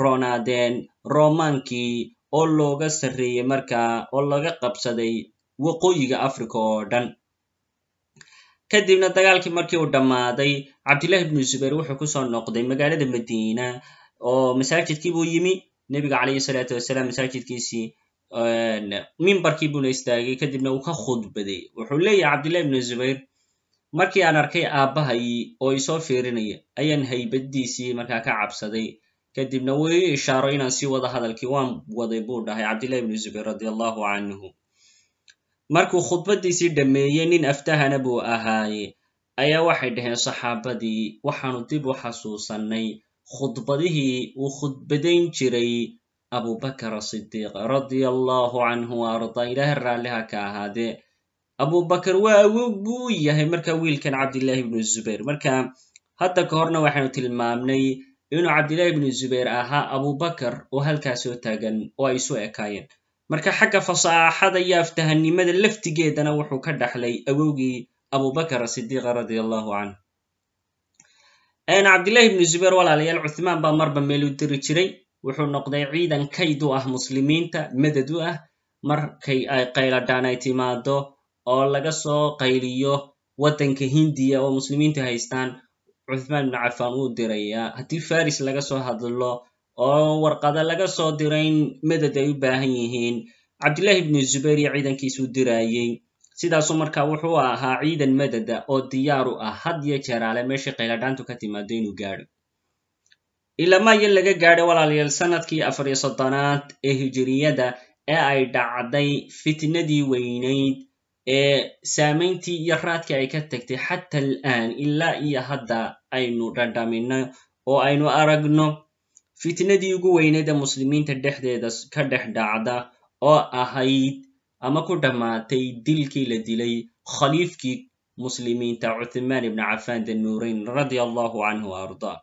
roonaadeen roomaankii oo looga sarreeyey markaa oo laga qabsaday waqooyiga africa oo dhan kadibna dagaalkii markii uu dhammaaday cabdillahi ibnu zubayr wuxuu ku soo noqday magaalada madiina oo masaajidkii buu yimi. Nebiga calayhi salaatu wasalaam masaajidkiisii mimbarkii buuna istaagay. Kadibna uu ka khudbaday. Wuxuu leeyahay cabdillahi ibnu zubayr markii aan arkay aabbahay oo isoo fiirinaya ayaan haybadiisii markaa ka cabsaday. Kadibna wuu ii ishaaro inaan sii wado hadalkii waan waday buu dhahay cabdillahi ibnu zubayr radi allahu canhu markuu khudbaddiisii dhammeeyey nin aftahana buu ahaaye. Ayaa waxay dhaheen saxaabadii waxaanu dib u xasuusannay. Khudbadihii uu khudbadayn jiray abubakar asidiiq radia allahu canhu wa ardaa ilaahay raalliha ka ahaadee. Abubakar waa awoog buu yahay marka wiilkan cabdillahi ibnu zubayr. Marka hadda ka horna waxaynu tilmaamnay inuu cabdillahi ibnu zubayr ahaa abubakar oo halkaas soo taagan oo ay isu ekaayeen marka xagga fasaaxada iyo aftahannimada laftigeedana wuxuu ka dhaxlay awowgii abubakar asidiiqa radia allahu canhu cabdillahi ibnu zubayr walaalayaal cuthmaan baa marba meel u diri jiray. Wuxuu noqday ciidan kayd u ah muslimiinta madad u ah. Markay ay qayladhaan ay timaado oo laga soo qayliyo waddanka hindiya oo muslimiintu haystaan cuthmaan ibnu cafaan wuu dirayaa. Haddii faris laga soo hadlo oo warqada laga soo dirayn madad ay u baahan yihiin. Cabdillahi ibnu zubayr iyo ciidankiisuu diraayey. Sidaasuu marka wuxuu ahaa ciidan madada oo diyaar u ah. Had iyo jeeraale meeshii qayladhaantu ka timaado inuu gaadho. Ilamayo laga gaadhay walaalayaal afar iyo soddonaad ee hijiriyada ee ay dhacday fitnadii weynayd ee saamayntii iyo raadkii ay ka tagtay. Xata al'aan ilaa iyo hadda aynu dhadhamino oo aynu aragno fitnadii ugu weynayd ee muslimiinta dhexdeeda ka dhex dhacda oo ahayd ama ku dhammaatay dilkii la dilay khaliifkii muslimiinta cuthmaan ibnu cafaan danuurayn radia allahu canhu wa ardaa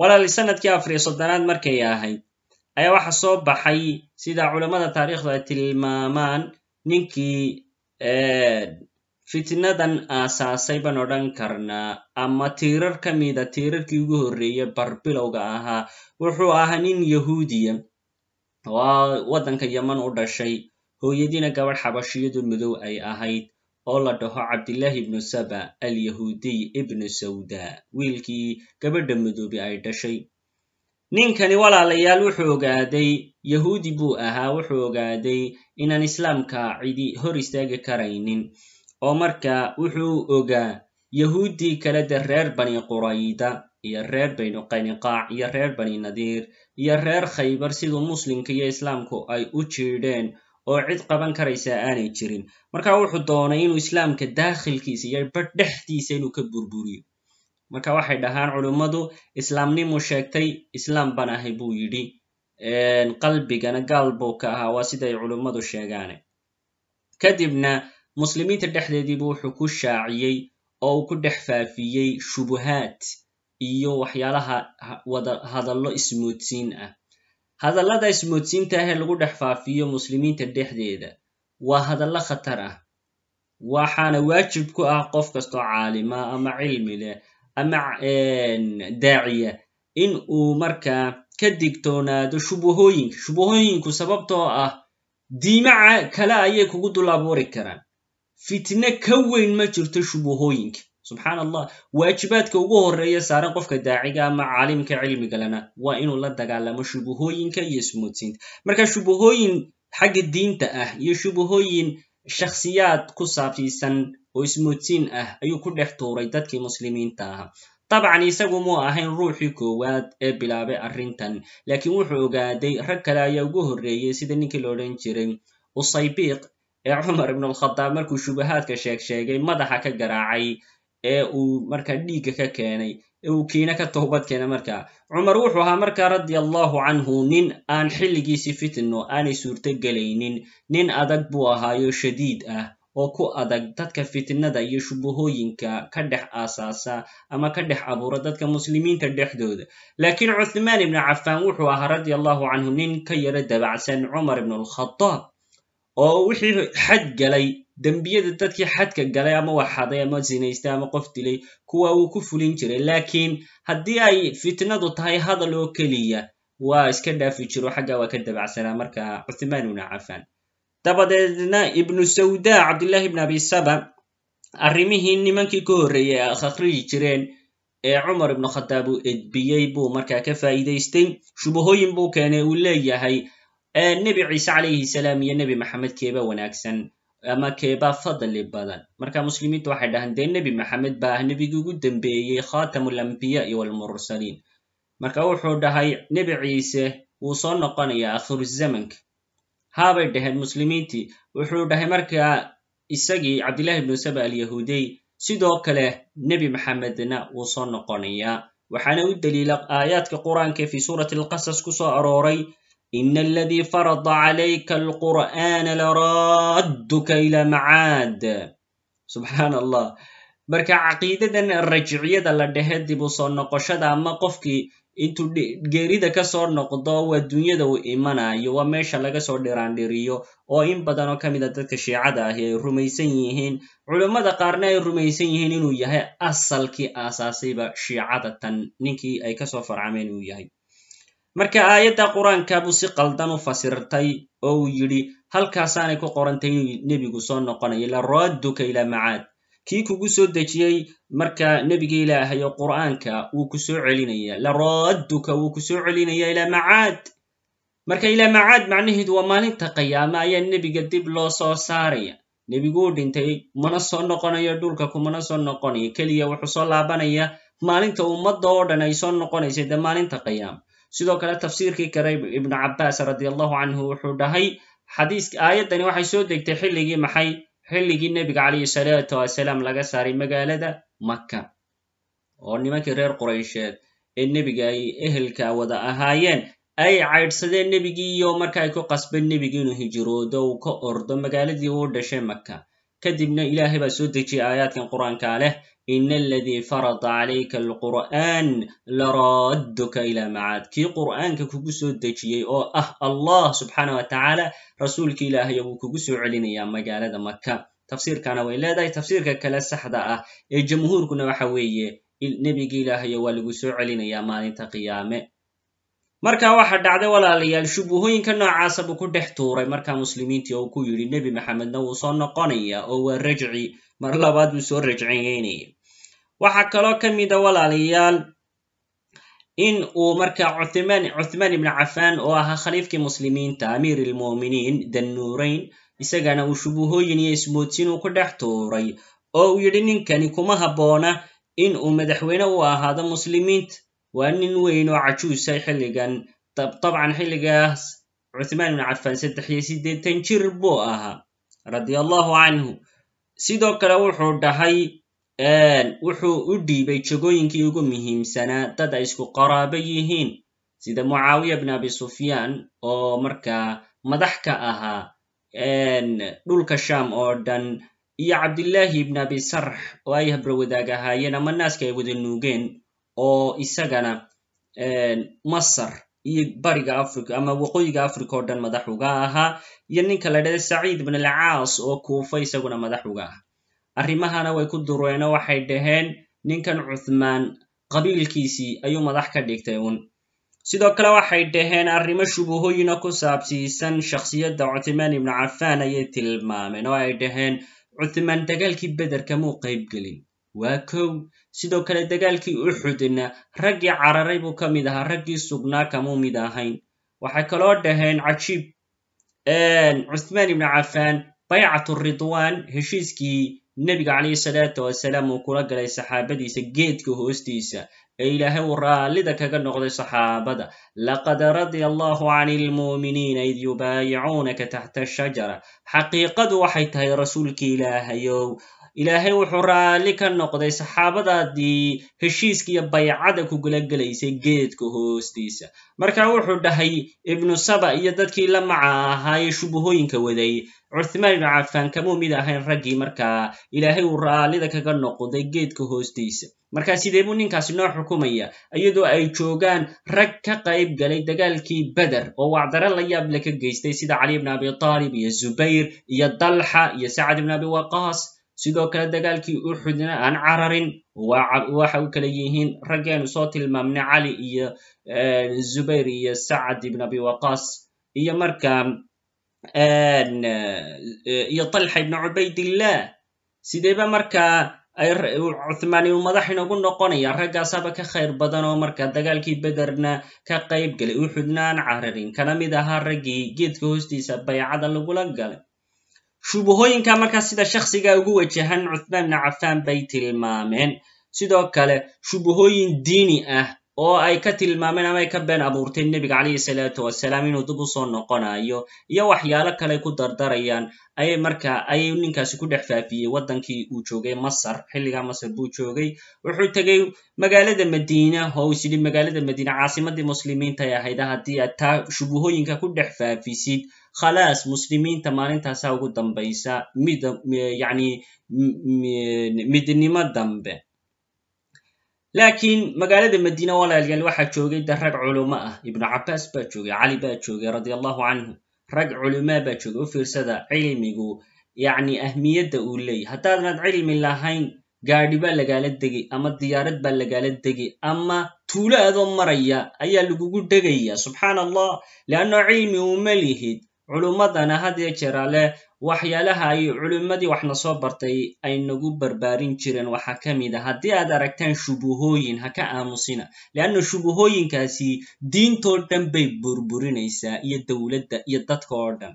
walaali sannadkii afariyo soddonaad markay ahayd ayaa waxa soo baxay sida culammada taariikhda ay tilmaamaan ninkii fitnadan aasaasay baan odhan karnaa ama tiirar ka mida tiirarkii ugu horreeye barbilowga ahaa wuxuu ahaa nin yahuudiya. Oo waddanka yeman u dhashay. Hooyadiina gabadh xabashiyadu madow ay ahayd oo la dhaho cabdillahi ibnu saba alyahuudiy ibnu sawda. Wiilkii gabadha madoobi ay dhashay. Ninkani walaalayaal wuxuu ogaaday yahuudi buu ahaa wuxuu ogaaday inaan islaamka cidi hor istaagi karaynin oo marka wuxuu ogaa yahuuddii kale de reer bani qurayda iyo reer bani qaniqaac iyo reer bani nadiir iyo reer khaybar siduu muslimka iyo islaamku ay u jiidheen oo cid qaban karaysa aanay jirin. Marka wuxuu doonay inuu islaamka daakhilkiisa iyo badh dhexdiisa inuu ka burburiyo. Marka waxay dhahaan culummadu islaamnimu sheegtay islaam baan ahay buu yidhi. Qalbigana gaal buu ka ahaa waa siday culummadu sheegaane. Kadibna muslimiinta dhexdeediibu wuxuu ku shaaciyey oo uu ku dhex faafiyey shubuhaad iyo waxyaalaha hadallo ismoodsiin ah. Hadallada ismoodsiinta ah ee lagu dhex faafiyo muslimiinta dhexdeeda waa hadallo khatar ah waxaana waajib ku ah qof kastoo caalima ama cilmi leh ama daaciya in uu markaa ka digtoonaado shubuhooyinka shubuhooyinku sababtoo ah diimaca kale ayay kugu dul abuuri karaan fitne ka weyn ma jirto shubuhooyinka. Subxaan allah waajibaadka ugu horreeya saaran qofka daaciga ama caalimka cilmigalena waa inuu la dagaalamo shubuhooyinka iyo ismoodsiinta. Marka shubuhooyin xagga diinta ah iyo shubuhooyin shakhsiyaad ku saabsiisan oo ismoodsiin ah ayuu ku dhex tuuray dadkii muslimiinta ahaa. Dabcan isagu muu ahayn ruuxii koowaad ee bilaabay arrintan laakiin wuxuu ogaaday rag kale ayaa ugu horreeyey sida ninkii la odhan jiray usaybiiq ee cumar ibnulkhadaab markuu shubahaadka sheeg sheegay madaxa ka garaacay ee uu markaa dhiigga ka keenay ee uu kiina ka toobad keenay markaa. Cumar wuxuu ahaa markaa radia allahu canhu nin aan xilligiisi fitno aanay suurto gelaynin nin adag buu ahaayo shadiid ah oo ku adag dadka fitnada iyo shubuhooyinka ka dhex aasaasa ama ka dhex abuura dadka muslimiinta dhexdooda. Laakiin cuthmaan ibnu cafaan wuxuu ahaa radia allahu canhu nin ka yaro dabacsan cumar ibn alkhadaab oo wixii xad galay dembiyada dadkii xadka galay ama waxaday ama zinaystay ama qof dilay kuwa uu ku fulin jiray. Laakiin haddii ay fitnadu tahay hadal oo keliya waa iska dhaafi jiro xagga waa ka dabacsanaa. Marka cuthmaan ibnu cafaan. Dabadeedna ibnu sawda cabdillahi ibn abi saba arrimihii nimankii ka horreeyey ay akhriji jireen ee cumar ibnu khadaab uu edbiyey buu markaa ka faa'iidaystay. Shubahooyin buu keenay uu leeyahay nebi ciise calayhi salaam iyo nebi maxamed keeba wanaagsan ama keeba fadli badan. Marka muslimiintu waxay dhahaan dee nebi maxamed baa ah nebigii ugu dambeeyey khatamu alambiyaai walmursaliin marka wuxuu dhahay nebi ciise wuu soo noqonayaa akhiru zamanka haabay dhaheen muslimiintii wuxuu dhahay markaa isagii cabdillahi ibnu saba alyahuudiy sidoo kale nebi maxamedna wuu soo noqonayaa. Waxaana u daliila aayaadka qur'aanka fi suurati alqasas ku soo arooray in aladii farada calayka alqur'aana laraadduka ila macaad subxaan allah marka caqiidadan rajiciyada la dhehe dib u soo noqoshada ama qofkii intuu geerida ka soo noqdo waa dunyada uu imanayo waa meesha laga soo dhiraandhiriyo oo in badan oo ka mid a dadka shiicada ahi ay rumaysan yihiin. Culammada qaarna ay rumaysan yihiin inuu yahay asalkii aasaasayba shiicada tan ninkii ay ka soo farcameen uu yahay marka aayadda qur'aanka buu si qaldan u fasirtay oo uu yidhi halkaasaanay ku qorantay inuu nebigu soo noqonayo laraadduka ilaa macaad. Kii kugu soo dejiyey marka nebiga ilaahay oo qur'aanka wuu ku soo celinaya laraadduka wuu ku soo celinaya ilaa macaad. Marka ilaa macaad macnaheedu waa maalinta qiyaame ayaa nebiga dib loo soo saaraya. Nebiguu dhintay mana soo noqonayo dhulka kumana soo noqonayo keliya wuxuu soo laabanaya maalinta ummadda oo dhan ay soo noqonaysa dee maalinta qiyaama sidoo kale tafsiirkii kale ibnu cabbaas radi allahu canhu wuxuu dhahay xadiiska aayaddani waxay soo degtay xilligii maxay? Xilligii nebiga calayhi salaatu wasalaam laga saaray magaalada maka oo nimankii reer quraysheed ee nebiga ay ehelka wada ahaayeen. Ay caydhsadeen nebigii iyo marka ay ku qasbeen nebigii inuu hijroodo uu ka ordo magaaladii uu dhashay maka kadibna ilaahay baa soo dejiyay aayaadkan qur'aanka leh ina aladii farada calayka alqur'aan laraadduka ilaa macaad kii qur'aanka kugu soo dejiyey oo ah allah subxaana wa tacaala rasuulki ilaahaya wuu kugu soo celinayaa magaalada maka tafsiirkana way leedahay tafsiirka kale saxda ah ee jamhuurkuna waxa weeye nebigi ilaahaya waa lagu soo celinayaa maalinta qiyaame. Marka waxa dhacday walaalayaal shubuhooyinka noocaasa buu ku dhex tuuray. Markaa muslimiintii oo ku yidhi nebi maxamedna wuu soo noqonaya oo waa rajci mar labaad buu soo rajciyeynaya waxaa kaloo ka mida walaalayaal in uu marka cuthmaan cuthmaan ibnu cafaan oo ahaa khaliifkii muslimiinta amiir ilmu'miniin dannuurayn isagana uu shubuhooyin iyo ismoodsin uu ku dhex tuuray oo uu yidhi ninkani kuma habboona in uu madaxweyne u ahaado muslimiinta waa nin weyn oo cajuusay xilligan. Dabcan xilligaas cuthmaan ibnu cafaan saddex iyo siddeetan jir buu ahaa radia allahu canhu sidoo kale wuxuu dhahay wuxuu u dhiibay jegooyinkii ugu muhiimsanaa dad ay isku qaraabo yihiin sida mucaawiya bn abi sufyaan oo markaa madax ka ahaa dhulka sham oo dhan iyo cabdillaahi ibn abi sarx oo ay habrawadaag ahaayeen ama naaska ay wada nuugeen oo isagana masar iyo bariga africa ama waqooyiga africa oo dhan madax uga ahaa iyo ninka la dhahda saciid ibn alcaas oo kuufa isaguna madax uga ah arrimahana way ku dureeno waxay dhaheen ninkan cuthmaan qabiilkiisii ayuu madax ka dhigtay un sidoo kale waxay dhaheen arrimo shubuhooyina ku saabsiisan shakhsiyadda cuthmaan ibnu cafaan ayay tilmaameen oo ay dhaheen cuthmaan dagaalkii beder kamuu qaybgelin waa kow. Sidoo kale dagaalkii uxudna raggii cararay buu ka mid ahaa raggii sugnaa kamuu mid ahayn. Waxay kaloo dhaheen cajiib. Cuthmaan ibnu cafaan baycatu ridwaan heshiiskii nebiga calayhi salaatu wasalaam uu kula galay saxaabadiisa geedka hoostiisa. Ee ilaahay uu raallida kaga noqday saxaabada. Laqad radia allahu cani lmu'miniina id yubaayicuunaka taxta shajara. Xaqiiqadu waxay tahay rasuulkii ilaahayow ilaahay wuxuu raalli ka noqday saxaabadaadii heshiiska iyo baycada kugula gelaysay geedka hoostiisa. Marka wuxuu dhahay ibnu saba iyo dadkii la maca ahaayee shubuhooyinka waday. Cuthmaan ibnu cafaan kamuu mid ahayn raggii markaa ilaahay uu raallida kaga noqday geedka hoostiisa. Marka sidee buu ninkaasi noo xukumaya? Iyadoo ay joogaan rag ka qayb galay dagaalkii beder oo wacdare la yaab le ka geystay sida cali ibn abi taalib iyo zubayr iyo dalxa iyo sacad ibn abi waqaas sidoo kale dagaalkii uxudna aan cararin waxa u kala yihiin raggeenu soo tilmaamnay cali iyo zubayr iyo sacad ibn abi waqaas. Iyo marka iyo talxa ibn cubaydillah sideeba markaa cuthmaan inuu madax inagu noqonaya raggaasaaba ka khayr badan oo marka dagaalkii bederna ka qayb galay uxudna aan cararin. Kana mid ahaa raggii geedka hoostiisa baycada lagula galay shubuhooyinka markaa sida shakhsiga ugu wajahan cuthmaan ibn cafaan bay tilmaameen. Sidoo kale shubuhooyin diini ah oo ay ka tilmaameen ama ay ka been abuurteen nebiga calayhi salaatu wasalaam inuu dib u soo noqonayo iyo waxyaalo kale ku dardarayaan ayay markaa ayay ninkaasi ku dhex faafiyey waddankii uu joogay masar. Xilligaa masar buu joogay. Wuxuu tegey magaalada madiina oo is yidhi magaalada madiina caasimadii muslimiinta ay ahayd haddii aad taa shubuhooyinka ku dhex faafisid khalaas muslimiinta maalintaasa ugu dambaysa mid yacni midnimo dambe laakiin magaalada madiina walaalyaal waxaa joogay de rag culumo ah ibnu cabbaas baa joogay cali baa joogay radia allahu canhu rag culumaa baa joogay u fiirsada cilmigu yacni ahmiyadda uu leeyahy haddaadnad cilmi lahayn gaadhi baa lagaala degay ama diyaarad baa lagaala degay ama tuulo adoo maraya ayaa lagugu degaya subxaan allah leanno cilmi uma lihid culummadana hadiyo jeerale waxyaalaha ay culimmadii waxna soo bartay ay nagu barbaarin jireen. Waxaa ka mid a haddii aad aragtaan shubuhooyin ha ka aamusina. Leanna shubuhooyinkaasi diintoo dhan bay burburinaysaa iyo dowladda iyo dadka oo dhan.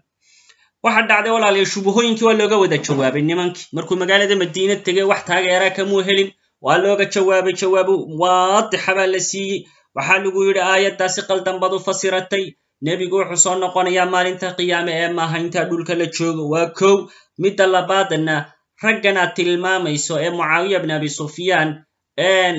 Waxaa dhacday walaalayaal shubuhooyinkii waa looga wada jawaabay nimankii. Markuu magaalada madiina tegay wax taageeraa kamuu helin. Waa looga jawaabay jawaabo waadixa baa la siiyey. Waxaa lagu yidhi aayaddaasi qaldan baad u fasiratay nebigu wuxuu soo noqonayaa maalinta qiyaame ee maaha intaa dhulka la joogo. Waa kow midda labaadna raggan aad tilmaamayso ee mucaawiya bn abi sufyaan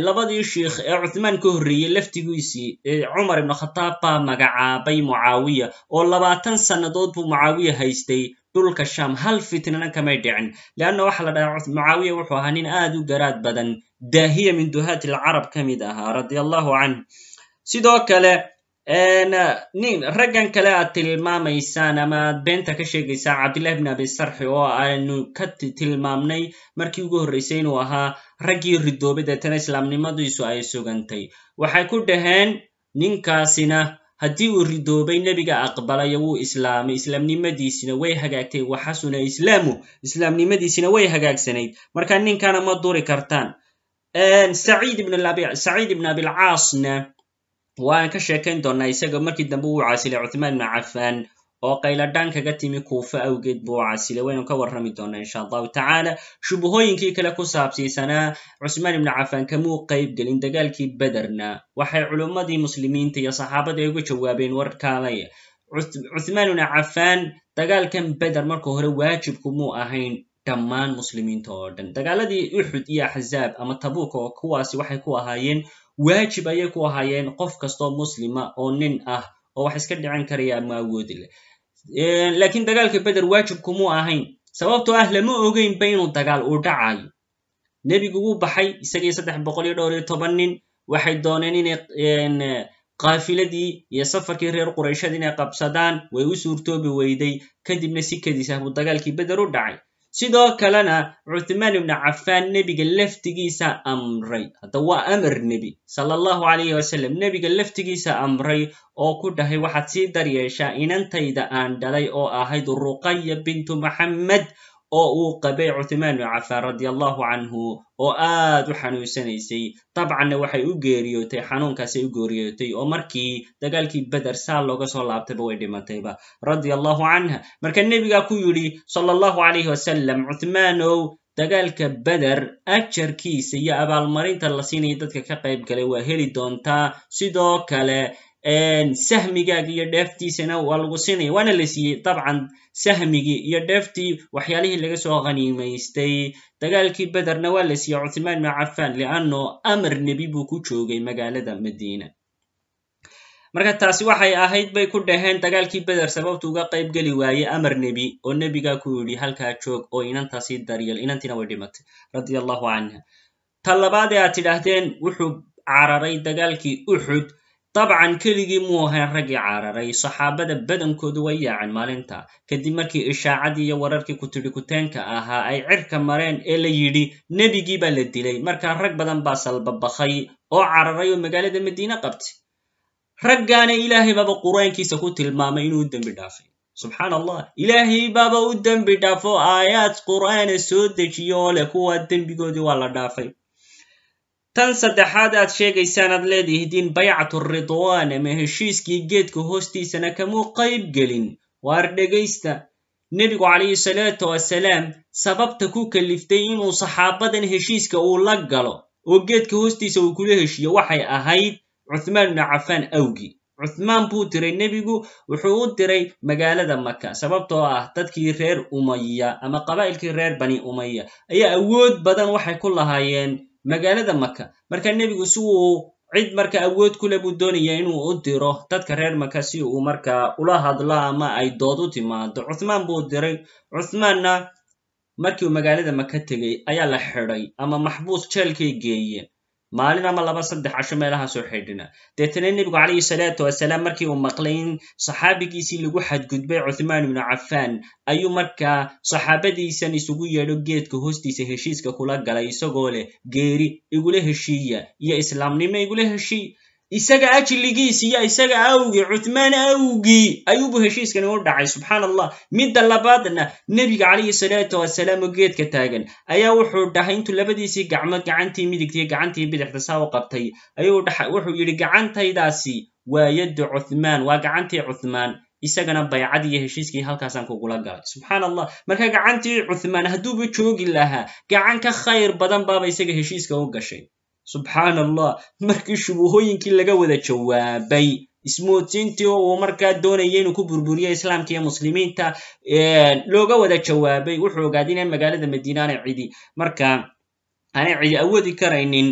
labadii shiikh ee cuthmaan ka horreeyey laftigiisii cumar ibnu khataab baa magacaabay mucaawiya oo labaatan sannadood buu mucaawiya haystay dhulka sham hal fitnana kamay dhicin. Leanna waxaa la dhahaa mucaawiya wuxuu ahaa nin aad u garaad badan. Daahiya min duhaati alcarab ka mid ahaa radia allahu sidoo kale nin raggan kale aad tilmaamaysaan ama aad beenta ka sheegaysaan cabdillahi bn abi sarxi oo aanu ka tilmaamnay markii ugu horreysay inuu ahaa raggii ridoobay deetana islaamnimadiisu ay sugantay. Waxay ku dhaheen ninkaasina haddii uu ridoobay nebiga aqbalayo wuu islaamay islaamnimadiisina way hagaagtay. Waxasuna islaamu islaamnimadiisina way hagaagsanayd. Marka ninkana ma duri kartaan. Saciid ibn abilcaasna waan ka sheekayn doonnaa isaga markii dambe uu casilay cuthmaan ibnu cafaan oo qayladhaan kaga timi kuufa awgeed buu casilay waynu ka warrami doonnaa insha allahu tacaala. Shubuhooyinkii kale ku saabsiisanaa cusmaan ibnu cafaan kamuu qayb gelin dagaalkii bederna waxay culummadii muslimiinta iyo saxaabadii ay uga jawaabeen warkaalay cuthmaan ibnu cafaan dagaalkan beder marka hore waajibku muu ahayn dhammaan muslimiinta oo dhan. Dagaaladii uxud iyo axzaab ama tabuuk oo kuwaasi waxay ku ahaayeen waajib ayay ku ahaayeen qof kastoo muslima oo nin ah oo wax iska dhicin karaya ama awoodi leh. Laakiin dagaalka beder waajib kumuu ahayn. Sababtoo ah lama ogeynba inuu dagaal uu dhacayo nebigu wuu baxay isagii saddex boqol iyo dhowr iyo toban nin. Waxay dooneen inay kaafiladii iyo safarkii reer qurayshad inay qabsadaan. Way u suurtoobi weyday. Kadibna si kadis ah buu dagaalkii beder u dhacay sidoo kalena cuthmaan ibnu cafaan nebiga laftigiisa amray. Hadda waa amar nebi sala allahu calayhi wasalam nebiga laftigiisa amray oo ku dhahay waxaad sii daryeeshaa inantayda aan dhalay oo ahayd ruqaya bintu maxamed oo uu qabay cuthmaan ibnu cafaan radia allahu canhu oo aad u xanuunsanaysay. Dabcanna waxay u geeriyootay xanuunkaasay u geeriyootay oo markii dagaalkii beder saa looga soo laabtayba way dhimatayba radia allahu canha marka nebigaa ku yidhi sala allahu calayhi wasalam cuthmaanow dagaalka beder ajarkiisa iyo abaalmarinta la siinaya dadka ka qayb galay waa heli doontaa sidoo kale sahmigaaga iyo dheeftiisana waa lagu siinaya waana la siiyey. Dabcan sahmigii iyo dheeftii waxyaalihii laga soo khaniimaystay dagaalkii bederna waa la siiyey cuthmaan ibnu cafaan lianno amar nebi buu ku joogay magaalada madiina. Marka taasi waxay ahayd bay ku dhaheen dagaalkii beder sababtu uga qayb geli waaye amar nebi oo nebigaa ku yidhi halkaa joog oo inantaasi daryeel inantiina way dhimatay radia allahu canha. Ta ee aad tidhaahdeen wuxuu cararay dagaalkii uxud dabcan keligii muu ahayn raggii cararay saxaabada badankoodu way yaaceen maalinta. Kadib markii ishaacadii iyo wararkii kutidhi kuteenka ahaa ay cirka mareen ee la yidhi nebigii baa la dilay. Markaa rag badan baa salbabakay oo cararay oo magaalada madiine qabtay raggaana ilaahay baaba qur'aankiisa ku tilmaamay inuu u dembi dhaafay. Subxaan allah ilaahay baaba u dembi dhaafo aayaad qur'aana soo dejiyo oo leh kuwa dembigoodii waa la dhaafay tan saddexaad aad sheegaysaan aad leedihidiin baycatu ridwaan ama heshiiskii geedka hoostiisana kamuu qayb gelin? Waar dhegaysta. Nebigu calayhi salaatu wasalaam sababta ku kaliftay inuu saxaabadan heshiiska uu la galo oo geedka hoostiisa uu kula heshiiyo waxay ahayd cuthmaan ibnu cafaan awgii cuthmaan buu diray nebigu wuxuu u diray magaalada maka sababtoo ah dadkii reer umaya ama qabaa'ilkii reer bani umaya ayaa awood badan waxay ku lahaayeen magaalada maka marka nebigu si uu cid marka awood kule buu doonaya inuu u diro dadka reer maka si uu marka ula hadlo ama ay dood u timaado. Cuthmaan buu diray. Cuthmaanna markii uu magaalada maka tegey ayaa la xidhay ama maxbuus jeelkay geeyeen maalin ama laba saddex casho meelahaasoo xidhina deetana nebigu calayhi salaatu wasalaam markii uu maqlay in saxaabigiisii lagu xadgudbay cuthmaan ibnu cafaan ayuu markaa saxaabadiisan isugu yeedho geedka hoostiisa heshiiska kula galay isagoo leh geeri igula heshiiya iyo islaamnimo igula heshiiy isaga ajligiis iyo isaga awgii cuthmaan awgii ayuubu heshiiskani u dhacay subxaan allah midda labaadna nebiga calayhi salaatu wasalaam oo geedka taagan ayaa wuxuu dhahay intuu labadiisii gacmood gacantii midigta iyo gacantii bidixda saa u qabtay ayuu wuxuu yidhi gacantaydaasi waa yadda cuthmaan waa gacantii cuthmaan isagana baycadii iyo heshiiskii halkaasaan kugula galay subxaan allah marka gacantii cuthmaan hadduuba joogi lahaa gacan ka khayr badan baaba isaga heshiiska u gashay subxaan allah markii shubuhooyinkii laga wada jawaabay ismoodsiintii oo uu markaa doonaya inuu ku burburiyo islaamka iyo muslimiinta looga wada jawaabay wuxuu ogaaday inaan magaalada madiina aanay cidi. Marka aanay cidi awoodi karaynin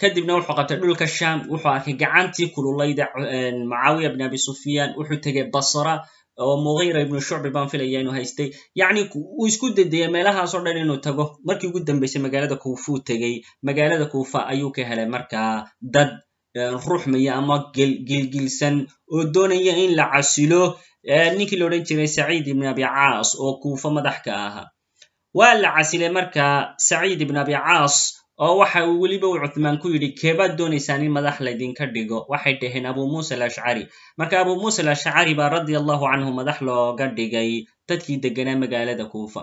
kadibna wuxuu qabtay dhulka sham wuxuu arkay gacantii kululayda mucaawiya bn abi sufyaan wuxuu tegay basra oo mughira ibnu shucbi baan filaya inuu haystay. Yacni uu isku dedeyay meelahaasoo dhan inuu tago. Markii ugu dambaysay magaalada kuufuu tegey. Magaalada kuufa ayuu ka helay markaa dad ruuxmaya ama gilgilsan oo doonaya in la casilo. Ninkii la odhan jiray saciid ibn abi caas oo kuufa madax ka ahaa. Waa la casilay markaa saciid ibn abi caas oo waxa uu weliba uu cuthmaan ku yidhi keebaad doonaysaan in madax laydinka dhigo waxay dhaheen abu muusa alashcari marka abu muusa alashcari baa radia allahu canhu madax looga dhigay dadkii deganaa magaalada kuufa.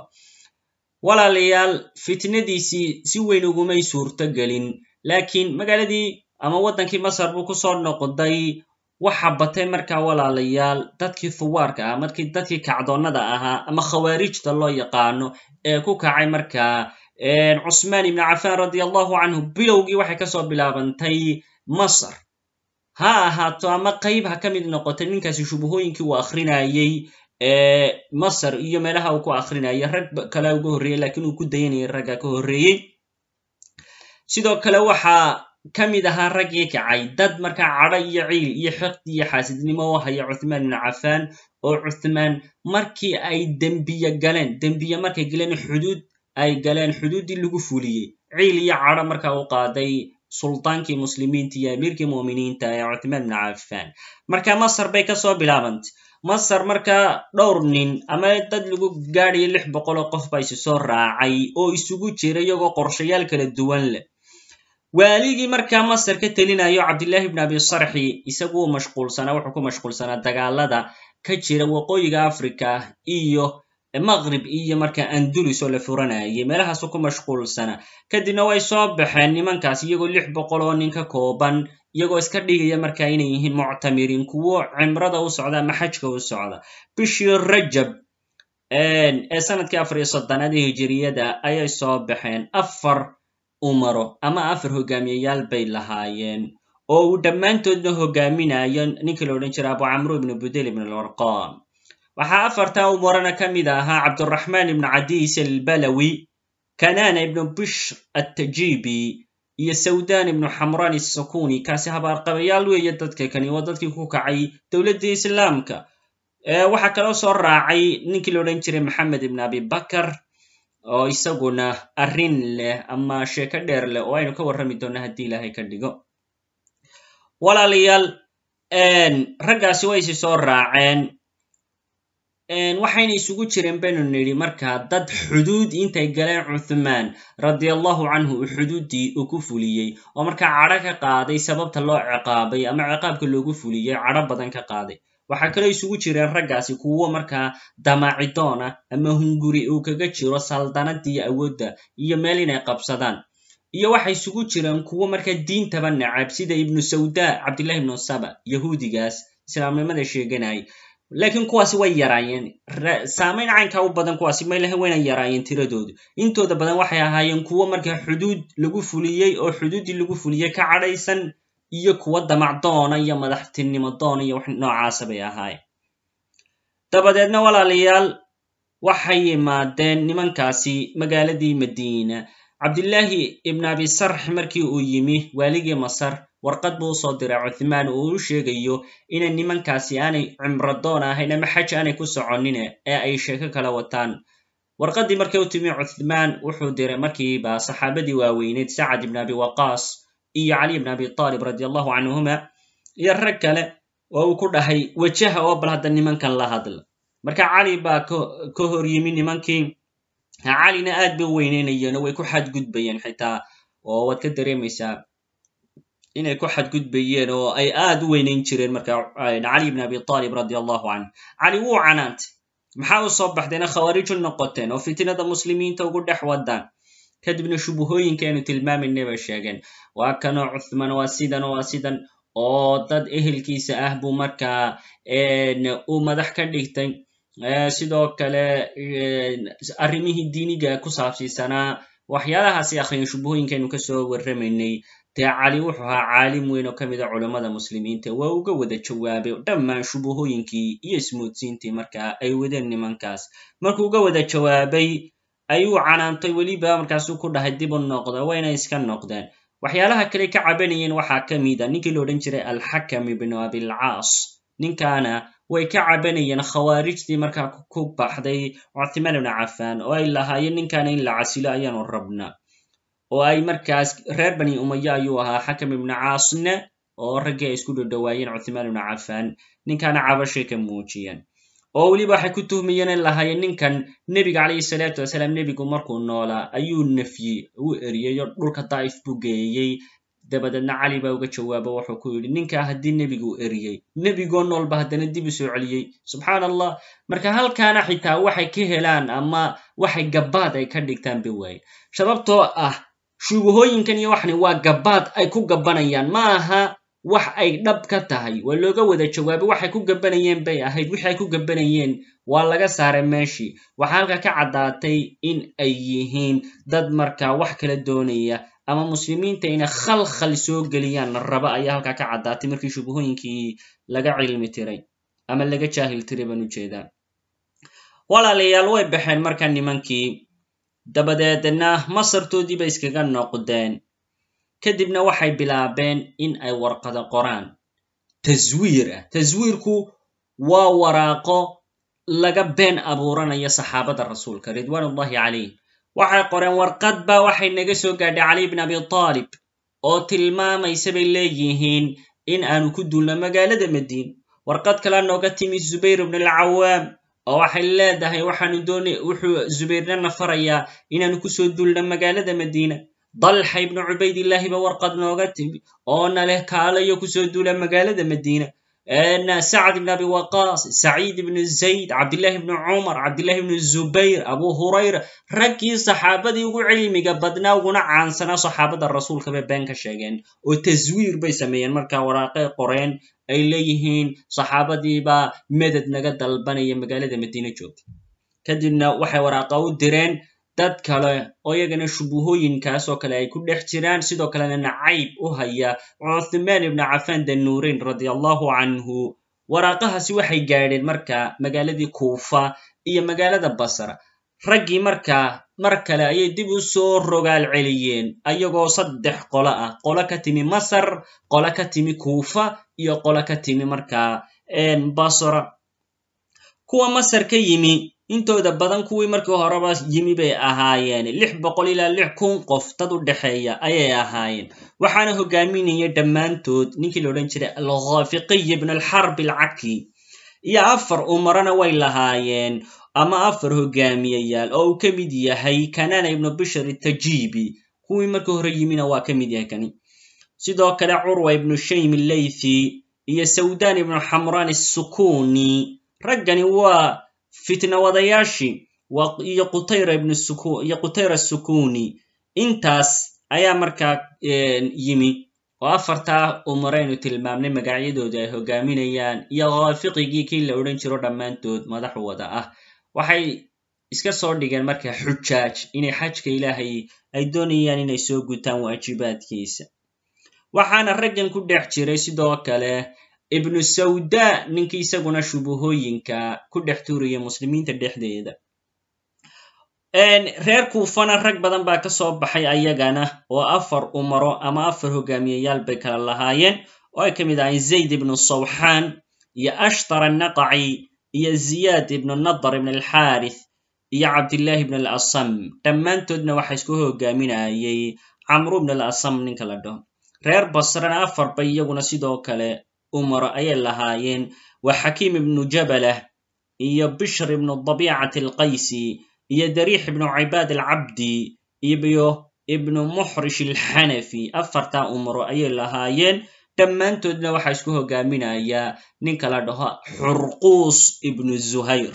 Walaalayaal fitnadiisii si weyn ugumay suurto gelin laakiin magaaladii ama waddankii masar buu ku soo noqday waxa batay markaa walaalayaal dadkii thuwaarka ah markii dadkii kacdoonnada ahaa ama khawaarijta loo yaqaano ee ku kacay markaa cusmaan ibnu cafaan radia allahu canhu bilowgii waxay ka soo bilaabantay masar. Ha ahaato ama qayb ha ka mid noqotay ninkaasi shubuhooyinkii uu akrinayey masar iyo meelaha uu ku akrinayay rag kale uga horreeyey lakiin uu ku dayanayay ragga ka horreeyey sidoo kale waxaa ka mid ahaa raggii kacay dad markaa cadho iyo ciil iyo xiqdi iyo xaasidnimo u haya cuthmaan ibnu cafaan oo cuthmaan markii ay dembiye galeen dembiye markay galeen xuduud ay galeen xuduuddii lagu fuliyey. Ciil iyo cadho markaa u qaaday sultaankii muslimiinta iyo amiirkii mu'miniinta ee cuthmaan ibn cafan marka masar bay ka soo bilaabantay masar markaa dhowr nin ama dad lagu gaadhayo lix boqol oo qof baa isi soo raacay oo isugu jira iyagoo qorshayaal kala duwan leh. Waaligii markaa masar ka telinayo cabdillahi ibn abi sarxi isaguu mashquulsanaa wuxuu ku mashquulsanaa dagaalada ka jira waqooyiga africa iyo maqrib iyo markaa andulus oo la furanayay meelahaasu ku mashquulsanaa kadibna way soo baxeen nimankaas iyagoo lix boqol oo nin ka kooban iyagoo iska dhigaya markaa inay yihiin muctamiriin kuwo cimrada u socda ama xajka u socda. Bishii rajab ee sannadkii afar iyo soddonaad ee hijiriyada ayay soo baxeen. Afar umaro ama afar hogaamiyayaal bay lahaayeen oo uu dhammaantoodna hogaaminayo. Ninkii la odhan jira abu camru ibnu budel ibn alwarqam waxaa afartaa umarana ka mid ahaa cabduraxmaan ibnu cadiis albalawi kanana ibnu bishr attajibi iyo sawdan ibnu xamran isakuni kaasi habaarqabayaal weeye dadka kani waa dadkii ku kacay dowladdii islaamka. Waxaa kaloo soo raacay ninkii la odhan jiray maxamed ibn abi bakar oo isaguna arrin leh ama sheeko dheer leh oo aynu ka warrami doonno haddii ilaahay ka dhigo. Walaalayaal raggaasi way isi soo raaceen waxayna isugu jireen baynu nidhi markaa dad xuduud intay galeen cuthmaan radiallahu canhu uu xuduuddii uu ku fuliyey oo markaa cadho ka qaaday sababta loo ciqaabay ama ciqaabka loogu fuliyey cadho badan ka qaaday. Waxaa kaloo isugu jireen raggaasi kuwo markaa damaacidoona ama hunguri uu kaga jiro saldanadii awoodda iyo meel inay qabsadaan. Iyo waxay isugu jireen kuwo markaa diintaba necab sida ibnu sawda cabdillahi ibnu saba yahuudigaas islaamnimada sheeganayay laakiin kuwaasi way yaraayeen saamayn caynkaa u badan kuwaasi maylaha wayna yaraayeen tiradoodu. Intooda badan waxay ahaayeen kuwo markaa xuduud lagu fuliyey oo xuduuddii lagu fuliyey ka cadhaysan iyo kuwo damacdoona iyo madaxtinimo doona iyo noocaasa bay ahaayeen. Dabadeedna walaalayaal waxay yimaadeen nimankaasi magaaladii madiina. Cabdillaahi ibn abi sarx markii uu yimi waaligii masar warqad buu u soo diray cuthmaan oo u sheegayo inay nimankaasi aanay cimradoon ahayn ama xaj aanay ku soconine ee ay sheeko kala wataan. Warqaddii markay u timi cuthmaan wuxuu diray markiiba saxaabadii waaweyneyd sacad ibn abi waqaas iyo cali ibn abi taalib radi allahu canhuma iyo rag kale oo uu ku dhahay wajaha oo bal hadda nimankan la hadla marka cali baa ka hor yimi nimankii. Calina aad bay u way ku xadgudbayeen xitaa oo waad ka dareemaysaa inay ku xadgudbayeen oo ay aad u weynayn jireen marka cali ibn abi taalib radi allahu canhu cali wuu canaantay maxaa u soo baxdeena khawaariju noqoteen oo fitnada muslimiinta ugu dhex wadaan kadibna shubuhooyinka aynu bay sheegeen. Waa kanoo cuthmaan waa sidan waa sidan. Oo dad ehelkiisa ah buu markaa uu madax ka dhigtay. Sidoo kale arrimihii diiniga ku saabsiisanaa. Waxyaalahaasi akhriyan shubuhooyinkaynu ka soo warramaynay dee cali wuxuu ahaa caalim weyn oo ka mid a culammada muslimiinta waa uga wada jawaabay dhammaan shubuhooyinkii iyo ismoodsiintii markaa ay wadeen nimankaas. Markuu uga wada jawaabay ayuu canaantay weliba markaasuu ku dhahay dib u noqda wayna iska noqdeen. Waxyaalaha kale ka cabanayeen waxaa ka mid a ninkii la odhan jiray alxakam ibnu abilcaas ninkaana way ka cabanayeen khawaarijtii markaa ku baxday cuthmaan ibnu cafan oo ay lahaayeen ninkaana in la casilo ayaanu rabnaa oo ay markaas reer bani umaya ayuu ahaa xakam ibnu caasne oo raggii ay isku dhodhowaayeen cuthmaan ibnu cafan. Ninkaana cabashay ka muujiyeen. Oo weliba waxay ku tuhmayeen lahaayeen ninkan nebiga calayhi salaatu wasalaam nebigu markuu noolaa ayuu nafyi u eriyey oo dhulka daa'if buu geeyey. Dabadeedna cali baa uga jawaabo wuxuu ku yidhi ninkaa haddii nebigu eriyey nebigoo noolba haddana dib u celiyey. Subxaan allah marka halkaana xitaa waxay ka helaan ama waxay gabaad ay ka dhigtaan ba waaye sababtoo ah shubahooyinkan iyo waxani waa gabaad ay ku gabanayaan. Ma aha wax ay dhab ka tahay. Waa looga wada jawaabay waxay ku gabanayeen bay ahayd wixii ay ku gabanayeen waa laga saaray meeshii. Waxaa halka ka caddaatay in ay yihiin dad markaa wax kala doonaya ama muslimiinta inay khalkhal soo geliyaan. Raba ayaa halkaa ka caddaatay markii shubahooyinkii laga cilmi tiray ama laga jaahil tiray baan u jeedaa walaalayaal way baxeen marka nimankii dabadeedna masartoodii bay iskaga noqdeen. Kadibna waxay bilaabeen in ay warqado qoraan. Taswiir ah. Taswiirku waa waraaqo laga been abuuranayo saxaabada rasuulka ridwaan ullahi waxay qoreen warqad ba waxay naga soo gaadhay cali bn abi taalib oo tilmaamaysa bay leeyihiin in aanu ku duulno magaalada madiina warqad kalea nooga timi zubayr ibn alcawaam oo waxay leedahay waxaanu doona wuxuu zubayrnana farayaa inaanu ku soo duulno magaalada madiina. Dalxa ibnu cubaydillaahi ba warqad nooga timi oo naleh kaalayo ku soo duula magaalada madiina. Sacd ibn abi waqaas saciid ibnu zayd cabdillahi ibnu cumar cabdillahi ibnu zubayr abu hurayra raggii saxaabadii ugu cilmiga badnaa uguna caansanaa saxaabada rasuulka bay been ka sheegeen oo taswiir bay sameeyeen markaa waraaqay qoreen ay leeyihiin saxaabadiibaa meded naga dalbanaya magaalada madiina joogta kadibna waxay waraaqa u direen dad kale oo iyagana shubuhooyinkaas oo kale ay ku dhex jiraan sidoo kalena nacayb u haya cuthmaan ibnu cafaan danuurayn radi allahu canhu. Waraaqahaasi waxay gaadheen marka magaaladii kuufa iyo magaalada basra. Raggii markaa mar kale ayay dib u soo rogaal celiyeen ayagoo saddex qolo ah. Qolo ka timi masar qolo ka timi kuufa iyo qolo ka timi markaa basra. Kuwa masar ka yimi intooda badan kuwii markii horeba yimi bay ahaayeen. Lix boqol ilaa lix kun qof dad u dhexeeya ayay ahaayeen. Waxaana hogaaminaya dhammaantood ninkii la odhan jiray alkhafiqiy ibn alxarb alcaki iyo afar umarana way lahaayeen ama afar hogaamiyayaal oo uu ka mid yahay kanana ibnu bishr tajibi kuwii markii hore yimina waa ka mid yahay kani. Sidoo kale curwa ibnu shaym allaythi iyo sawdan ibnu xamran asukuni raggani waa fitna wadayaashii iyo qutayra ibn iyo qutayra sukuni intaas ayaa markaa yimi. Oo afartaa umaraynu tilmaamnay magacyadooda ay hogaaminayaan iyo khaafiqigii kii la odhan jiro dhammaantood madax wada ah waxay iska soo dhigeen marka xujaaj inay xajka ilaahay ay doonayaan inay soo gutaan waajibaadkiisa. Waxaana raggan ku dhex jiray sidoo kale ibnu sawda ninkii isaguna shubuhooyinka ku dhex tuuraya muslimiinta dhexdeeda. Reer kuufana rag badan baa ka soo baxay ayagana oo afar umaro ama afar hogaamiyayaal bay kala lahaayeen. Oo ay ka mid ahayn zayd ibnu sawxaan iyo ashtar annaqaci iyo ziyaad ibnu nadar ibn alxaarith iyo cabdillahi ibn alasam dhammaantoodna waxa isku hogaaminayay camru ibn alasam ninka la dhaho. Reer basrana afar bay iyaguna sidoo kale umaro ayay lahaayeen. Waa xakiim ibnu jabalah iyo bishr ibnu dabiicati alqaysi iyo dariix ibnu cibaad alcabdi iyo ibnu muxrish alxanafi afartaa umaro ayay lahaayeen dhammaantoodna waxaa isku hogaaminaya ninka la dhaho xurquus ibnu zuhayr.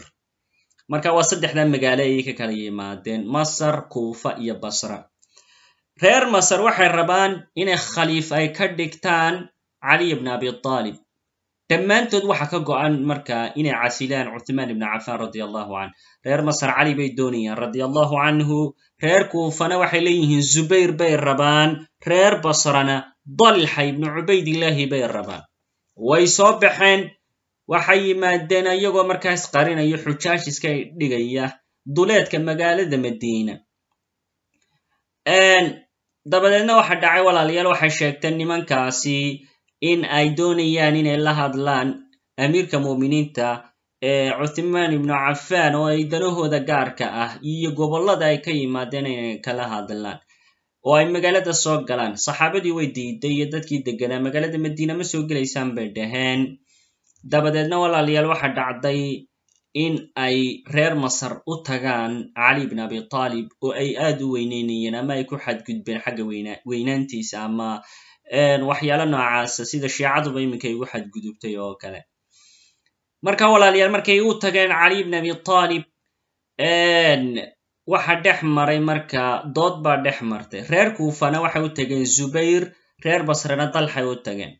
Marka waa saddexdaa magaalo ayay ka kala yimaadeen masar kuufa iyo basra. Reer masar waxay rabaan inay khaliif ay ka dhigtaan caliy bn abi aalib dhammaantood waxa ka go'an marka inay casilaan cuthmaan ibn cafaan radi allahu canh. Reer masar cali bay doonayaan radi allahu canhu reer kuufana waxay leeyihiin zubayr bay rabaan reer basrana dalxa ibnu cubaydillaahi bay rabaan. Way soo baxeen waxay yimaadeen iyagoo markaas qarinayo xujaaj iska dhigaya duleedka magaalada madiina. Dabadeedna waxa dhacay walaalayaal waxay sheegteen nimankaasi in ay doonayaan inay la hadlaan amiirka mu'miniinta ee cuthmaan ibnu cafaan oo ay danahooda gaarka ah iyo gobollada ay ka yimaadeen inay kala hadlaan oo ay magaalada soo galaan. Saxaabadii way diiday iyo dadkii deganaa. Magaalada madiina ma soo gelaysaan bay dhaheen. Dabadeedna walaalayaal waxa dhacday in ay reer masar u tagaan cali bn abi taalib oo ay aad u weyneynayeen ama ay ku xadgudbeen xagga weynaantiisa ama waxyaalo noocaasa sida shiicaduba iminkay ugu xadgudubtay oo kale. Marka walaalayaal markay u tageen cali bn abi taalib waxa dhex maray marka dood baa dhex martay. Reer kuufana waxay u tageen zubayr reer basrena dalxay u tageen.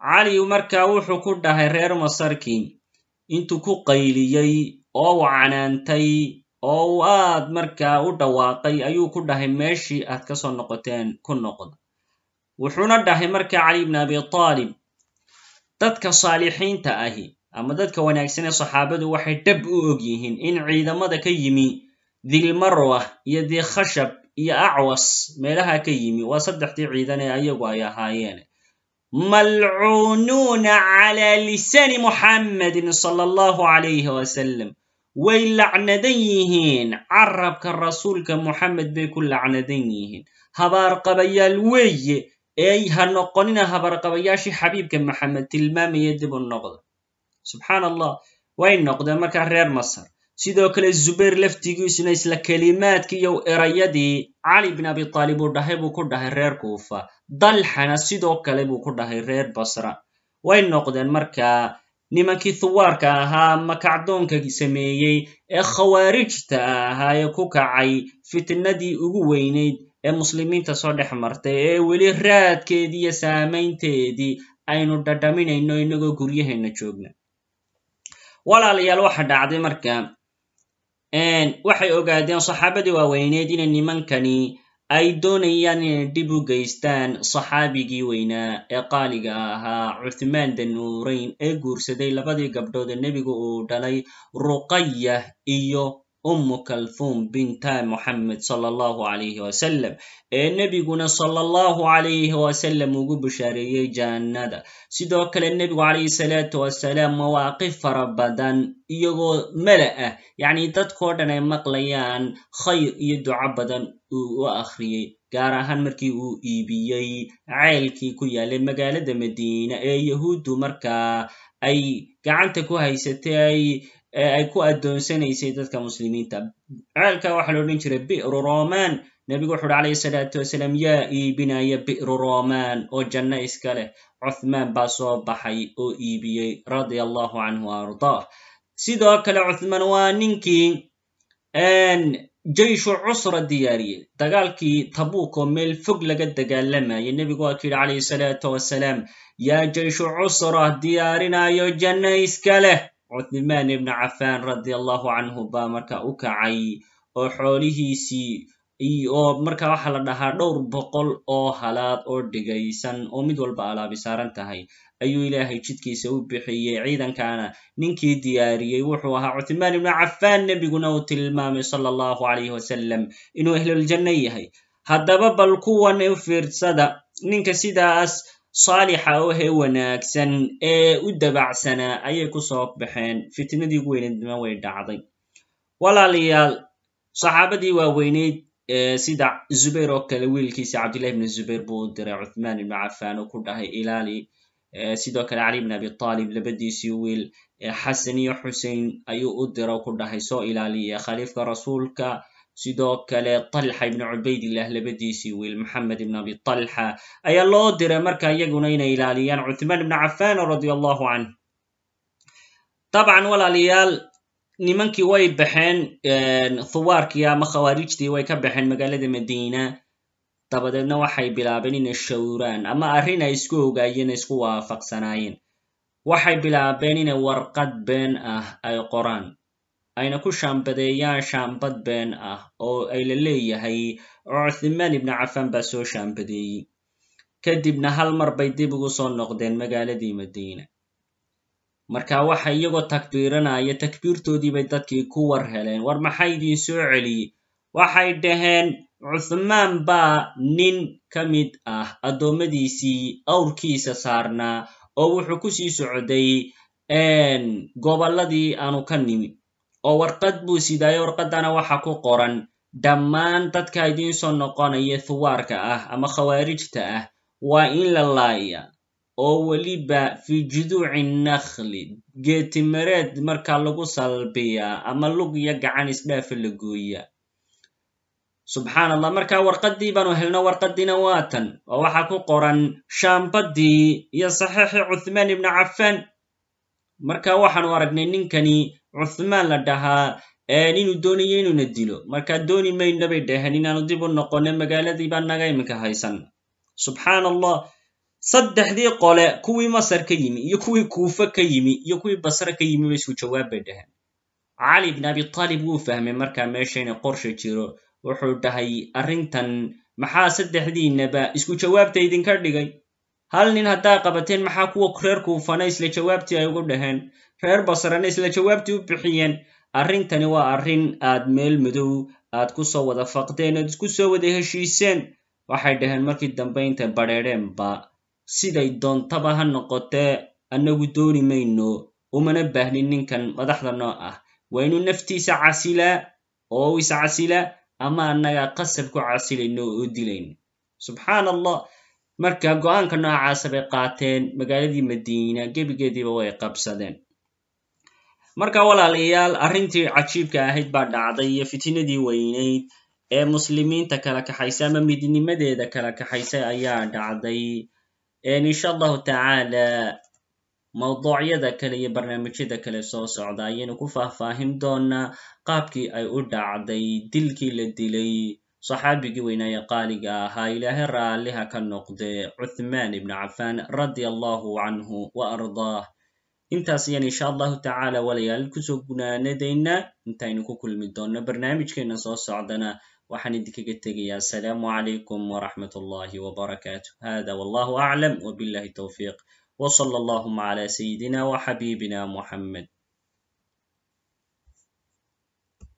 Cali marka wuxuu ku dhahay reer masarkii intuu ku qayliyey oo u canaantay oo uu aad markaa u dhawaaqay ayuu ku dhahay meeshii aad ka soo noqoteen ku noqda. Wuxuuna dhahay marka cali bn abi taalib dadka saalixiinta ahi ama dadka wanaagsan ee saxaabadu waxay dhab u og yihiin in ciidamada ka yimi dilmarwa iyo dikhashab iyo acwas meelaha ka yimi waa saddexdii ciidan ee ayagu ay ahaayeen malcuunuuna cala lisaani muxammadin sala allahu calayhi wasalam way lacnadan yihiin carabka rasuulka muxamed bay ku lacnadan yihiin. Habaarqabayaal weeye ee ha noqonina habaarqabayaashii xabiibka maxamed tilmaamaya dib u noqda. Subxaan allah way noqdeen markaa reer masar sidoo kale zubayr laftigiisuna isla kelimaadkii iyo erayadii cali bin abi taalib uu dhahay buu ku dhahay reer kuufa. Dalxana sidoo kale buu ku dhahay reer basra. Way noqdeen markaa nimankii thuwaarka ahaa makacdoonka sameeyey ee khawaarijta ahaa ee ku kacay fitnadii ugu weynayd ee muslimiinta soo dhex martay ee weli raadkeedii iyo saamaynteedii aynu dhadhaminayno inagoo guryaheenna joogna walaalayaal waxa dhacday marka waxay ogaadeen saxaabadii waaweyneed inay nimankani ay doonayaan inay dib u geystaan saxaabigii weynaa ee qaaliga ahaa cuthmaan danuurayn ee guursaday labadii gabdhood ee nebigu uu dhalay ruqaya iyo ummu kalthum binta moxamed sala allahu calayhi wasalam ee nebiguna sala allahu calayhi wasalam ugu bishaareeyey jannada. Sidoo kale nebigu calayhi salaatu wasalaam mawaaqif fara badan iyagoo mala ah. Yacni dadkoo dhan ay maqlayaan khayr iyo duco badan uu u akhriyey gaar ahaan markii uu iibiyey ceelkii ku yaalay magaalada madiina ee yahuuddu markaa ay gacanta ku haysatay ay ku addoonsanaysay dadka muslimiinta. Ceelka waxaa la odhan jiray bi'ru roman nebigu wuxu uhi calayhi salaatu wasalaam yaa iibinaya bi'ru roman oo janno iska leh. Cuthmaan baa soo baxay oo iibiyey radia allahu canhu ardaah sidoo kale cuthmaan waa ninkii jeyshu cusra diyaariyey. Dagaalkii tabuuk oo meel fog laga dagaalamayay nebigu waa ku yidhi calayhi salaatu wasalaam yaa jeyshu cusra diyaarinayo janno iska leh cuthmaan ibnu cafaan radia allahu canhu baa marka u kacay oo xoolihiisii oo marka waxaa la dhahaa dhowr boqol oo halaad oo dhigaysan oo mid walba alaabi saaran tahay ayuu ilaahay jidkiisa u bixiyey ciidankana ninkii diyaariyey wuxuu ahaa cuthmaan ibnu cafaan nebiguna uu tilmaamay sala allahu calayhi wasalam inuu ehluljanno yahay. Haddaba bal kuwan u ninka sidaas saalixa oo he wanaagsan ee u dabacsanaa ayay ku soo baxeen. Fitnadii ugu weyneedna way dhacday. Walaalayaal saxaabadii waaweyneyd sida zubayr oo kale wiilkiisa cabdillahi ibnu zubayr buu u diray cuthmaan ibnu cafaan oo ku dhahay ilaali. Sidoo kale cali ibn abi talib labadiisii wiil xasan iyo xusein ayuu u dira ku dhahay soo ilaaliya khaliifka rasuulka sidoo kale talxa ibnu cubaydillah labadiisii wiil maxamed ibn abi talxa ayaa loo diray marka iyaguna inay ilaaliyaan cuthmaan ibnu cafan radia allahu canh. Dabcan walaalayaal nimankii way baxeen thuwaarkii ama khawaarijtii way ka baxeen magaalada madiina. Dabadeedna waxay bilaabeen inay shawraan ama arrin ay isku ogaayeen isku waafaqsanaayeen. Waxay bilaabeen inay warqad been ah ay qoraan ayna ku shaambadeeyaan shaambad been ah oo ay la leeyahay cuthmaan ibnu cafaan baa soo shaambadeeyey kadibna hal mar bay dib ugu soo noqdeen magaaladii madiina. Marka waxa iyagoo takbiiranaya takbiirtoodii bay dadkii ku war heleen. War maxay idiin soo celiyey waxay dhaheen cuthmaan baa nin ka mid ah addoommadiisii awrkiisa saarnaa oo wuxuu ku sii socday gobolladii aanu ka nimi oo warqad buu sidaayo warqaddana waxa ku qoran dhammaan dadka idiin soo noqonaya thuwaarka ah ama khawaarijta ah waa in la laaya oo weliba fi juduuci nakhli geetimareed marka lagu salbiyaa ama lug iyo gacan isdhaafa la gooyaa. Subxaan allah marka warqaddii baanu helno warqaddiina waa tan oo waxaa ku qoran shaambadii iyo saxiixii cuthmaan ibnu cafaan marka waxaanu aragnay ninkani cuthmaan la dhahaa inuu doonayo inuuna dilo marka dooni mayna bay dhaheen inaanu dib u noqonno magaaladii baa naga iminka haysan subxaan allah saddexdii qole kuwii masar ka yimi iyo kuwii kuufa ka yimi iyo kuwii basre ka yimi ba isku jawaab bay dhaheen cali ibn abi taalib wuu fahmay markaa meesha inay qorsha jiro wuxuu dhahay arrintan maxaa saddexdiinaba isku jawaabta idinka dhigay. Hal nin haddaa qabateen maxaa kuwa reer kuufana isla jawaabtii ay ugu dhaheen reer basrena isla jawaabtii u bixiyeen. Arrintani waa arrin aad meel madow aad ku soo wada faqdeen oad isku soo wada heshiiseen. Waxay dhaheen markii dambe intay badheedheenba siday doontaba ha noqotee annagu dooni mayno umana baahnin ninkan madaxda noo ah. Waa inuu naftiisa casilaa oo u iscasilaa ama annaga qasab ku casilayno oo dilayno subxaan allah marka go'aanka noocaasa bay qaateen magaaladii madiina gebigeediiba way qabsadeen marka walaalayaal arrintii cajiibka ahayd baa dhacday iyo fitinadii weynayd ee muslimiinta kala kaxaysay ama midnimadeeda kala kaxaysay ayaa dhacday. Insha allahu tacaala mawduucyada kale iyo barnaamijyada kale soo socda ayaynu ku faahfaahin doonaa qaabkii ay u dhacday dilkii la dilay. Saxaabigii weynaaye qaaliga ahaa ilaahay raalliha ka noqde cuthmaan ibnu cafaan radia allahu canhu wa ardaah intaas ayaan insha allahu tacaala walayaal ku soo gunaanadaynaa intaynu ku kulmi doonno barnaamijkeena soo socdana. Waxaan idinkaga tegayaa asalaamu calaykum waraxmat ullahi wbarakaatu hada wallahu aclam wbillahi towfiiq wsala allahuma cla sayidina wxabibina muxamed